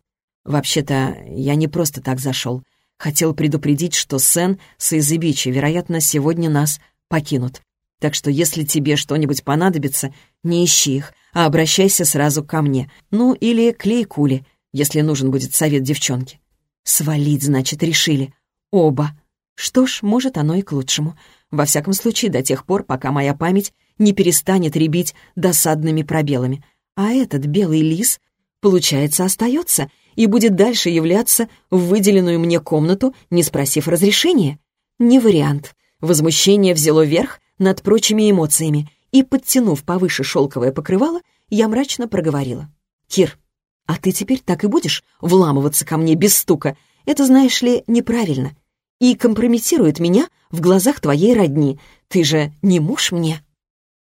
«Вообще-то я не просто так зашел. Хотел предупредить, что Сен с вероятно, сегодня нас покинут. Так что если тебе что-нибудь понадобится, не ищи их, а обращайся сразу ко мне. Ну, или клей кули, если нужен будет совет девчонки. Свалить, значит, решили. Оба. Что ж, может, оно и к лучшему. Во всяком случае, до тех пор, пока моя память не перестанет ребить досадными пробелами. А этот белый лис, получается, остается и будет дальше являться в выделенную мне комнату, не спросив разрешения. Не вариант. Возмущение взяло верх над прочими эмоциями, и, подтянув повыше шелковое покрывало, я мрачно проговорила. «Кир, а ты теперь так и будешь вламываться ко мне без стука? Это, знаешь ли, неправильно. И компрометирует меня в глазах твоей родни. Ты же не муж мне?»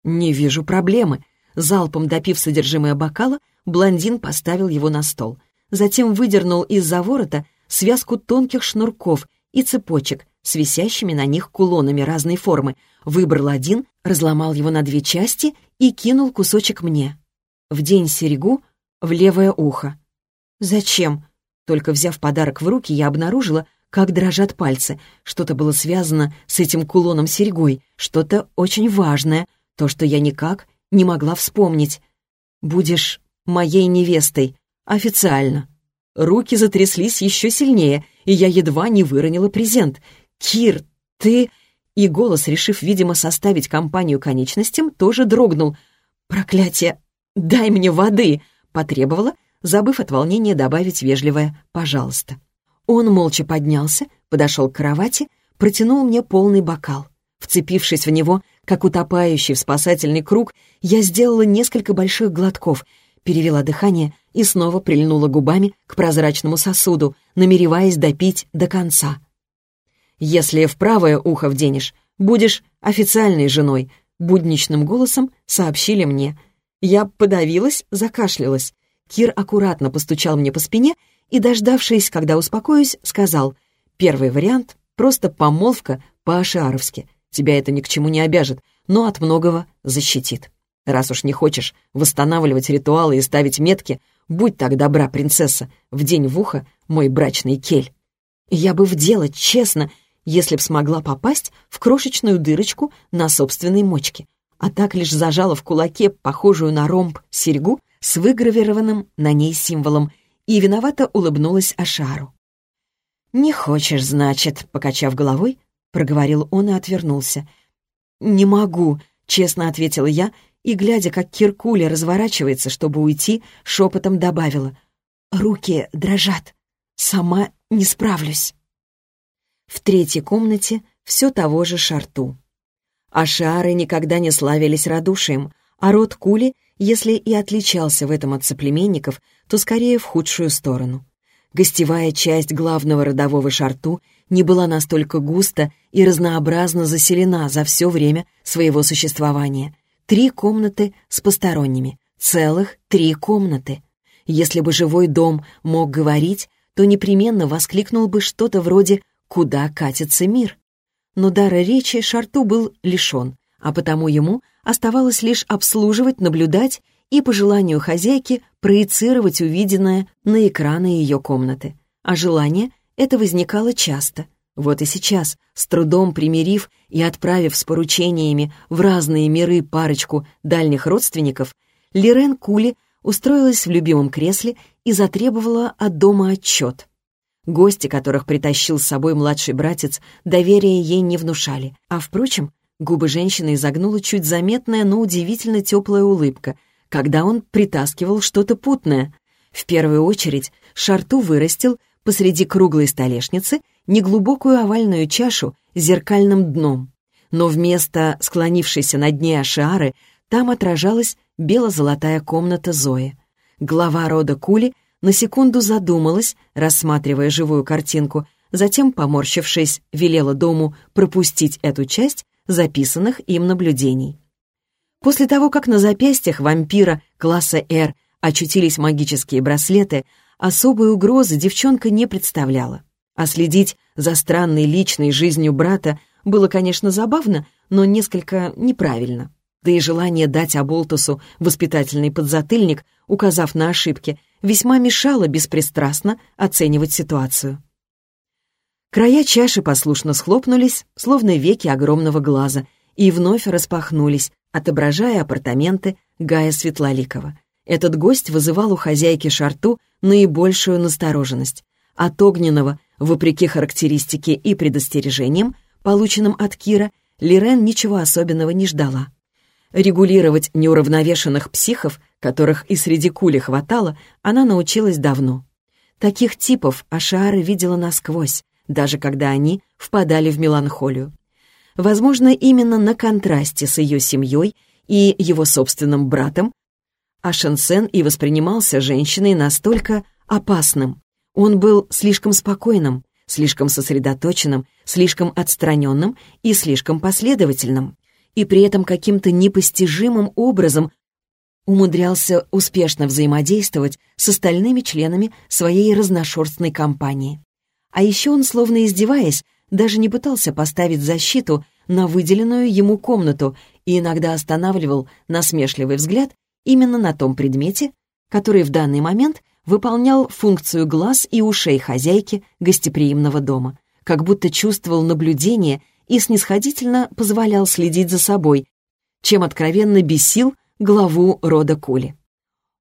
«Не вижу проблемы». Залпом допив содержимое бокала, блондин поставил его на стол. Затем выдернул из-за ворота связку тонких шнурков и цепочек, с висящими на них кулонами разной формы, выбрал один, разломал его на две части и кинул кусочек мне. В день серегу в левое ухо. «Зачем?» Только взяв подарок в руки, я обнаружила, как дрожат пальцы. Что-то было связано с этим кулоном-серьгой, что-то очень важное, то, что я никак не могла вспомнить. «Будешь моей невестой. Официально». Руки затряслись еще сильнее, и я едва не выронила презент. «Кир, ты...» И голос, решив, видимо, составить компанию конечностям, тоже дрогнул. «Проклятие! Дай мне воды!» — потребовала, забыв от волнения добавить вежливое «пожалуйста». Он молча поднялся, подошел к кровати, протянул мне полный бокал. Вцепившись в него, как утопающий в спасательный круг, я сделала несколько больших глотков, перевела дыхание и снова прильнула губами к прозрачному сосуду, намереваясь допить до конца. «Если в правое ухо вденешь, будешь официальной женой», будничным голосом сообщили мне. Я подавилась, закашлялась. Кир аккуратно постучал мне по спине и, дождавшись, когда успокоюсь, сказал, «Первый вариант — просто помолвка по-ашаровски. Тебя это ни к чему не обяжет, но от многого защитит. Раз уж не хочешь восстанавливать ритуалы и ставить метки, будь так добра, принцесса, в день в ухо мой брачный кель. Я бы вдела, честно, если б смогла попасть в крошечную дырочку на собственной мочке, а так лишь зажала в кулаке похожую на ромб серьгу с выгравированным на ней символом и виновато улыбнулась Ашару. «Не хочешь, значит», — покачав головой, проговорил он и отвернулся. «Не могу», — честно ответила я, и, глядя, как Киркуля разворачивается, чтобы уйти, шепотом добавила. «Руки дрожат. Сама не справлюсь». В третьей комнате все того же шарту. Ашары никогда не славились радушием, а род Кули, если и отличался в этом от соплеменников, то скорее в худшую сторону. Гостевая часть главного родового шарту не была настолько густо и разнообразно заселена за все время своего существования. Три комнаты с посторонними, целых три комнаты. Если бы живой дом мог говорить, то непременно воскликнул бы что-то вроде «Куда катится мир?». Но дара речи Шарту был лишен, а потому ему оставалось лишь обслуживать, наблюдать и, по желанию хозяйки, проецировать увиденное на экраны ее комнаты. А желание это возникало часто. Вот и сейчас, с трудом примирив и отправив с поручениями в разные миры парочку дальних родственников, Лирен Кули устроилась в любимом кресле и затребовала от дома отчет. Гости, которых притащил с собой младший братец, доверия ей не внушали. А, впрочем, губы женщины изогнула чуть заметная, но удивительно теплая улыбка, когда он притаскивал что-то путное. В первую очередь Шарту вырастил посреди круглой столешницы неглубокую овальную чашу с зеркальным дном. Но вместо склонившейся над ней Ашиары там отражалась бело-золотая комната Зои. Глава рода Кули на секунду задумалась, рассматривая живую картинку, затем, поморщившись, велела дому пропустить эту часть записанных им наблюдений. После того, как на запястьях вампира класса «Р» очутились магические браслеты, особой угрозы девчонка не представляла. А следить за странной личной жизнью брата было, конечно, забавно, но несколько неправильно. Да и желание дать Аболтусу воспитательный подзатыльник, указав на ошибки, весьма мешало беспристрастно оценивать ситуацию. Края чаши послушно схлопнулись, словно веки огромного глаза, и вновь распахнулись, отображая апартаменты Гая Светлоликова. Этот гость вызывал у хозяйки Шарту наибольшую настороженность. От огненного, вопреки характеристике и предостережениям, полученным от Кира, Лирен ничего особенного не ждала. Регулировать неуравновешенных психов, которых и среди кули хватало, она научилась давно. Таких типов Ашары видела насквозь, даже когда они впадали в меланхолию. Возможно, именно на контрасте с ее семьей и его собственным братом а Шансен и воспринимался женщиной настолько опасным. Он был слишком спокойным, слишком сосредоточенным, слишком отстраненным и слишком последовательным, и при этом каким-то непостижимым образом умудрялся успешно взаимодействовать с остальными членами своей разношерстной компании. А еще он, словно издеваясь, даже не пытался поставить защиту на выделенную ему комнату и иногда останавливал насмешливый взгляд именно на том предмете, который в данный момент выполнял функцию глаз и ушей хозяйки гостеприимного дома, как будто чувствовал наблюдение и снисходительно позволял следить за собой, чем откровенно бесил главу рода Кули.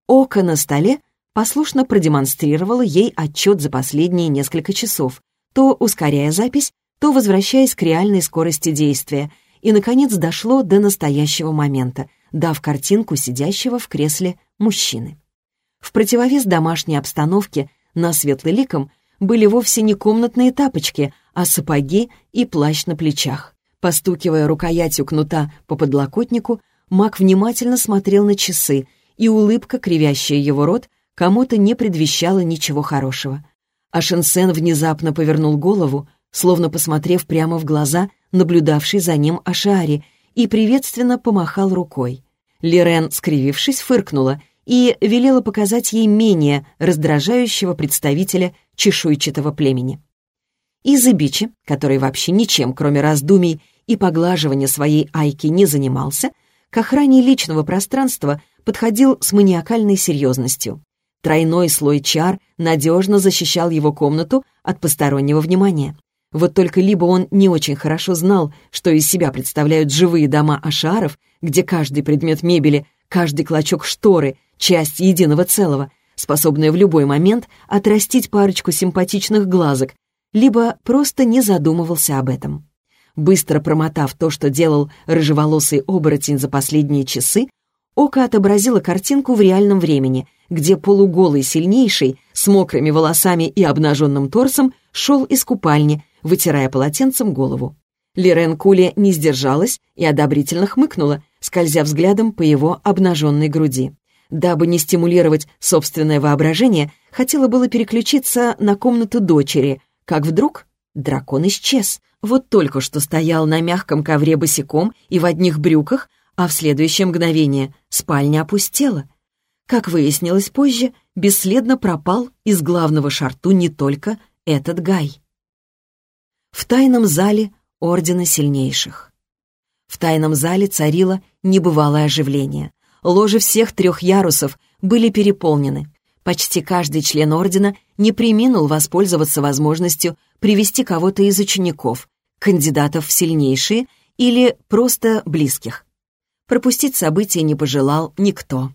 Око на столе послушно продемонстрировало ей отчет за последние несколько часов, то ускоряя запись, то возвращаясь к реальной скорости действия, и, наконец, дошло до настоящего момента, дав картинку сидящего в кресле мужчины. В противовес домашней обстановке на светлоликом были вовсе не комнатные тапочки, а сапоги и плащ на плечах. Постукивая рукоятью кнута по подлокотнику, маг внимательно смотрел на часы, и улыбка, кривящая его рот, кому-то не предвещала ничего хорошего. А Шенсен внезапно повернул голову, словно посмотрев прямо в глаза наблюдавший за ним Ашари, и приветственно помахал рукой. Лирен, скривившись, фыркнула и велела показать ей менее раздражающего представителя чешуйчатого племени. Изыбичи, который вообще ничем, кроме раздумий и поглаживания своей айки не занимался, к охране личного пространства подходил с маниакальной серьезностью. Тройной слой чар надежно защищал его комнату от постороннего внимания. Вот только либо он не очень хорошо знал, что из себя представляют живые дома ашаров, где каждый предмет мебели, каждый клочок шторы — часть единого целого, способная в любой момент отрастить парочку симпатичных глазок, либо просто не задумывался об этом. Быстро промотав то, что делал рыжеволосый оборотень за последние часы, Око отобразило картинку в реальном времени, где полуголый сильнейший, с мокрыми волосами и обнаженным торсом, шел из купальни, вытирая полотенцем голову. Лирен Кули не сдержалась и одобрительно хмыкнула, скользя взглядом по его обнаженной груди. Дабы не стимулировать собственное воображение, хотела было переключиться на комнату дочери, как вдруг дракон исчез. Вот только что стоял на мягком ковре босиком и в одних брюках, а в следующее мгновение спальня опустела. Как выяснилось позже, бесследно пропал из главного шарту не только этот Гай в тайном зале Ордена Сильнейших. В тайном зале царило небывалое оживление. Ложи всех трех ярусов были переполнены. Почти каждый член Ордена не приминул воспользоваться возможностью привести кого-то из учеников, кандидатов в сильнейшие или просто близких. Пропустить события не пожелал никто.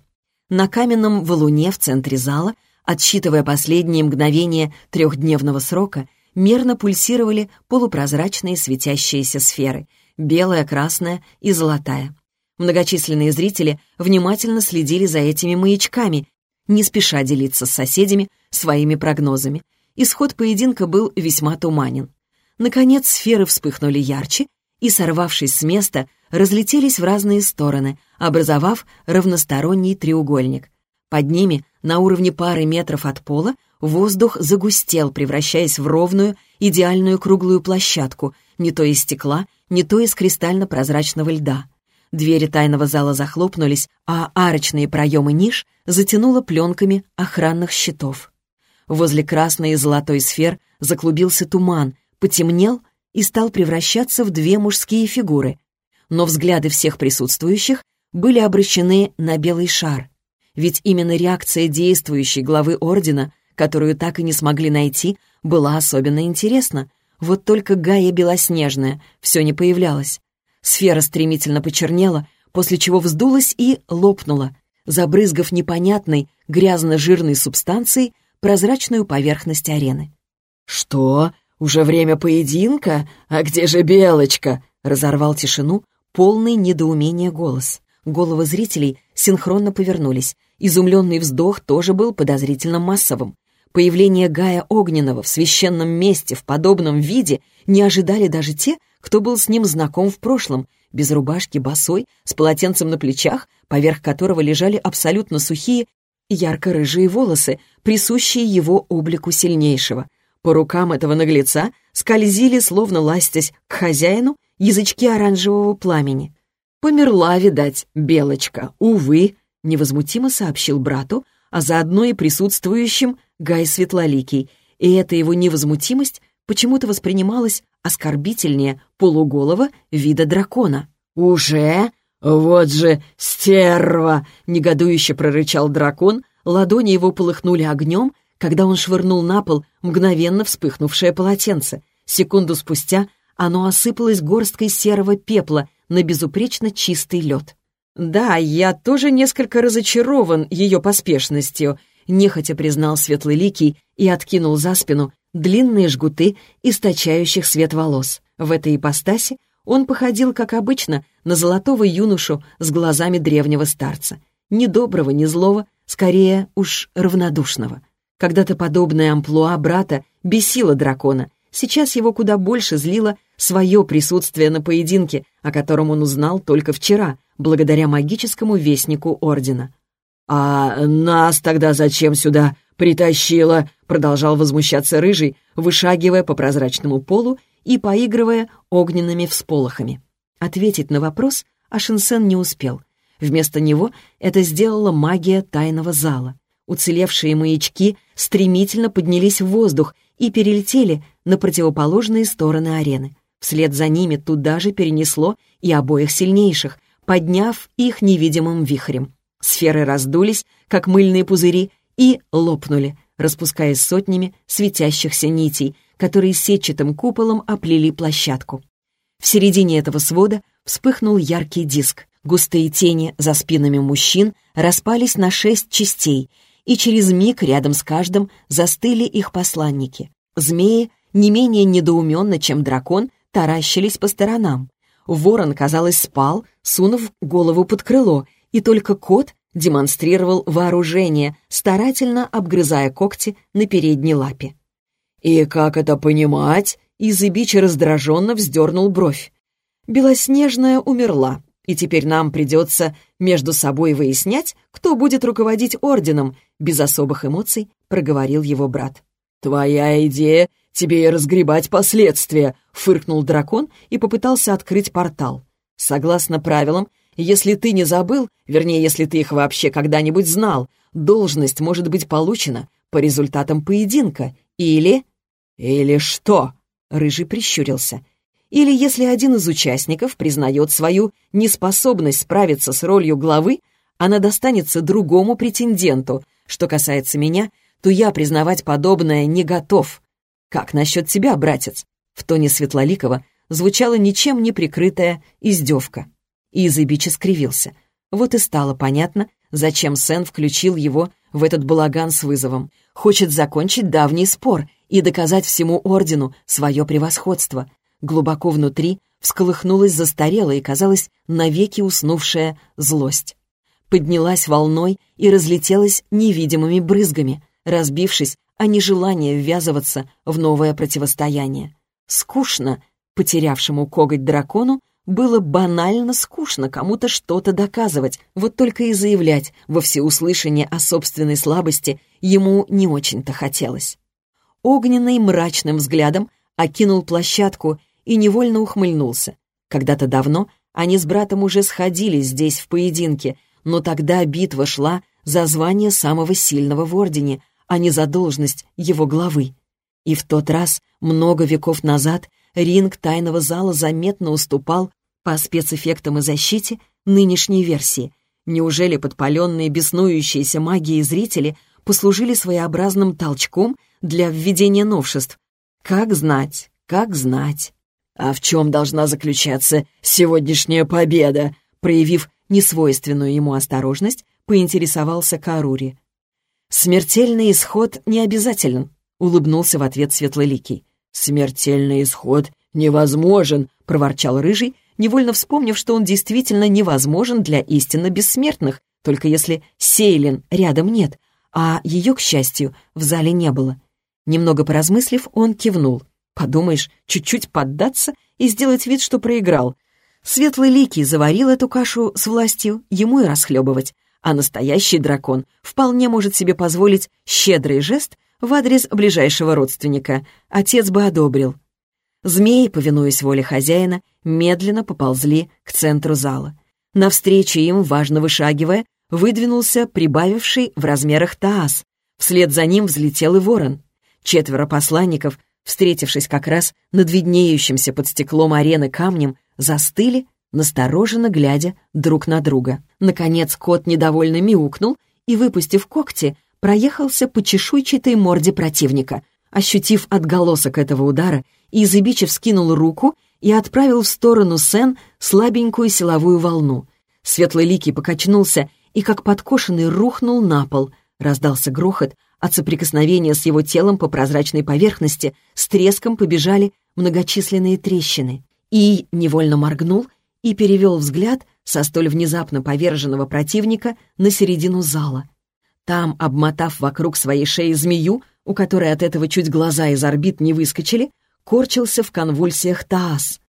На каменном валуне в центре зала, отсчитывая последние мгновения трехдневного срока, мерно пульсировали полупрозрачные светящиеся сферы — белая, красная и золотая. Многочисленные зрители внимательно следили за этими маячками, не спеша делиться с соседями своими прогнозами. Исход поединка был весьма туманен. Наконец сферы вспыхнули ярче и, сорвавшись с места, разлетелись в разные стороны, образовав равносторонний треугольник. Под ними, на уровне пары метров от пола, Воздух загустел, превращаясь в ровную, идеальную круглую площадку, не то из стекла, не то из кристально-прозрачного льда. Двери тайного зала захлопнулись, а арочные проемы ниш затянуло пленками охранных щитов. Возле красной и золотой сфер заклубился туман, потемнел и стал превращаться в две мужские фигуры. Но взгляды всех присутствующих были обращены на белый шар. Ведь именно реакция действующей главы Ордена которую так и не смогли найти, была особенно интересна. Вот только Гая Белоснежная все не появлялась. Сфера стремительно почернела, после чего вздулась и лопнула, забрызгав непонятной, грязно-жирной субстанцией прозрачную поверхность арены. «Что? Уже время поединка? А где же Белочка?» — разорвал тишину полный недоумения голос. Головы зрителей синхронно повернулись. Изумленный вздох тоже был подозрительно массовым. Появление Гая Огненного в священном месте в подобном виде не ожидали даже те, кто был с ним знаком в прошлом, без рубашки, босой, с полотенцем на плечах, поверх которого лежали абсолютно сухие, ярко-рыжие волосы, присущие его облику сильнейшего. По рукам этого наглеца скользили, словно ластясь к хозяину, язычки оранжевого пламени. «Померла, видать, Белочка, увы», — невозмутимо сообщил брату, а заодно и присутствующим Гай Светлоликий, и эта его невозмутимость почему-то воспринималась оскорбительнее полуголого вида дракона. «Уже? Вот же стерва!» — негодующе прорычал дракон, ладони его полыхнули огнем, когда он швырнул на пол мгновенно вспыхнувшее полотенце. Секунду спустя оно осыпалось горсткой серого пепла на безупречно чистый лед. «Да, я тоже несколько разочарован ее поспешностью», — нехотя признал Светлый Ликий и откинул за спину длинные жгуты, источающих свет волос. В этой ипостаси он походил, как обычно, на золотого юношу с глазами древнего старца. Ни доброго, ни злого, скорее уж равнодушного. Когда-то подобная амплуа брата бесила дракона, сейчас его куда больше злило свое присутствие на поединке, о котором он узнал только вчера, благодаря магическому вестнику Ордена. «А нас тогда зачем сюда притащила?» — продолжал возмущаться Рыжий, вышагивая по прозрачному полу и поигрывая огненными всполохами. Ответить на вопрос Ашинсен не успел. Вместо него это сделала магия тайного зала. Уцелевшие маячки стремительно поднялись в воздух и перелетели на противоположные стороны арены. Вслед за ними туда же перенесло и обоих сильнейших, подняв их невидимым вихрем. Сферы раздулись, как мыльные пузыри, и лопнули, распускаясь сотнями светящихся нитей, которые сетчатым куполом оплели площадку. В середине этого свода вспыхнул яркий диск. Густые тени за спинами мужчин распались на шесть частей, и через миг рядом с каждым застыли их посланники. Змеи, не менее недоуменно, чем дракон, таращились по сторонам. Ворон, казалось, спал, сунув голову под крыло, и только кот демонстрировал вооружение, старательно обгрызая когти на передней лапе. «И как это понимать?» Изыбич раздраженно вздернул бровь. «Белоснежная умерла, и теперь нам придется между собой выяснять, кто будет руководить орденом», без особых эмоций проговорил его брат. «Твоя идея — тебе и разгребать последствия», — фыркнул дракон и попытался открыть портал. «Согласно правилам, если ты не забыл, вернее, если ты их вообще когда-нибудь знал, должность может быть получена по результатам поединка или...» «Или что?» — Рыжий прищурился. «Или если один из участников признает свою неспособность справиться с ролью главы, она достанется другому претенденту. Что касается меня, то я признавать подобное не готов. Как насчет тебя, братец?» В тоне Светлоликова звучала ничем не прикрытая издевка. И Изыбич скривился. Вот и стало понятно, зачем Сен включил его в этот балаган с вызовом. Хочет закончить давний спор и доказать всему ордену свое превосходство. Глубоко внутри всколыхнулась застарелая и, казалось, навеки уснувшая злость. Поднялась волной и разлетелась невидимыми брызгами, разбившись о нежелание ввязываться в новое противостояние. Скучно потерявшему коготь дракону было банально скучно кому-то что-то доказывать, вот только и заявлять во всеуслышание о собственной слабости ему не очень-то хотелось. Огненный мрачным взглядом окинул площадку и невольно ухмыльнулся. Когда-то давно они с братом уже сходились здесь в поединке, но тогда битва шла за звание самого сильного в Ордене, а не за должность его главы. И в тот раз, много веков назад, ринг тайного зала заметно уступал по спецэффектам и защите нынешней версии. Неужели подпаленные беснующиеся магией зрители послужили своеобразным толчком для введения новшеств? Как знать, как знать. А в чем должна заключаться сегодняшняя победа? Проявив несвойственную ему осторожность, поинтересовался Карури. «Смертельный исход не обязателен», — улыбнулся в ответ Светлоликий. «Смертельный исход невозможен», — проворчал Рыжий, невольно вспомнив, что он действительно невозможен для истинно бессмертных, только если Сейлин рядом нет, а ее, к счастью, в зале не было. Немного поразмыслив, он кивнул. Подумаешь, чуть-чуть поддаться и сделать вид, что проиграл. Светлый Ликий заварил эту кашу с властью, ему и расхлебывать. А настоящий дракон вполне может себе позволить щедрый жест в адрес ближайшего родственника. Отец бы одобрил. Змеи, повинуясь воле хозяина, медленно поползли к центру зала. Навстречу им, важно вышагивая, выдвинулся прибавивший в размерах Таас. Вслед за ним взлетел и ворон. Четверо посланников, встретившись как раз над виднеющимся под стеклом арены камнем, застыли, настороженно глядя друг на друга. Наконец кот недовольно мяукнул и, выпустив когти, проехался по чешуйчатой морде противника. Ощутив отголосок этого удара, Изыбичев скинул руку и отправил в сторону Сен слабенькую силовую волну. Светлый Ликий покачнулся и, как подкошенный, рухнул на пол. Раздался грохот, От соприкосновения с его телом по прозрачной поверхности с треском побежали многочисленные трещины. И невольно моргнул и перевел взгляд со столь внезапно поверженного противника на середину зала. Там, обмотав вокруг своей шеи змею, у которой от этого чуть глаза из орбит не выскочили, корчился в конвульсиях Таас.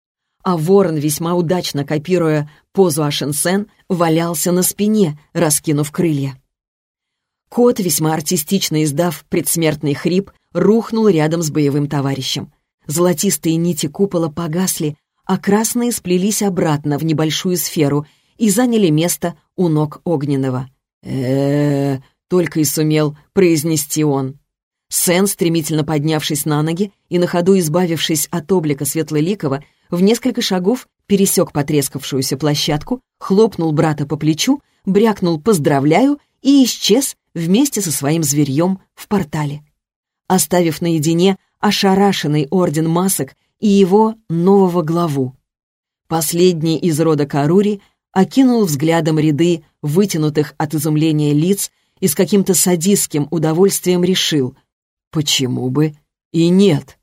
А ворон, весьма удачно копируя позу Ашенсен, валялся на спине, раскинув крылья. Кот, весьма артистично издав предсмертный хрип, рухнул рядом с боевым товарищем. Золотистые нити купола погасли, а красные сплелись обратно в небольшую сферу и заняли место у ног огненного. э только и сумел произнести он. Сен, стремительно поднявшись на ноги и на ходу избавившись от облика Светлоликова, в несколько шагов пересек потрескавшуюся площадку, хлопнул брата по плечу, брякнул «поздравляю» и исчез вместе со своим зверьем в портале. Оставив наедине ошарашенный орден масок и его нового главу. Последний из рода Карури окинул взглядом ряды вытянутых от изумления лиц и с каким-то садистским удовольствием решил, почему бы и нет.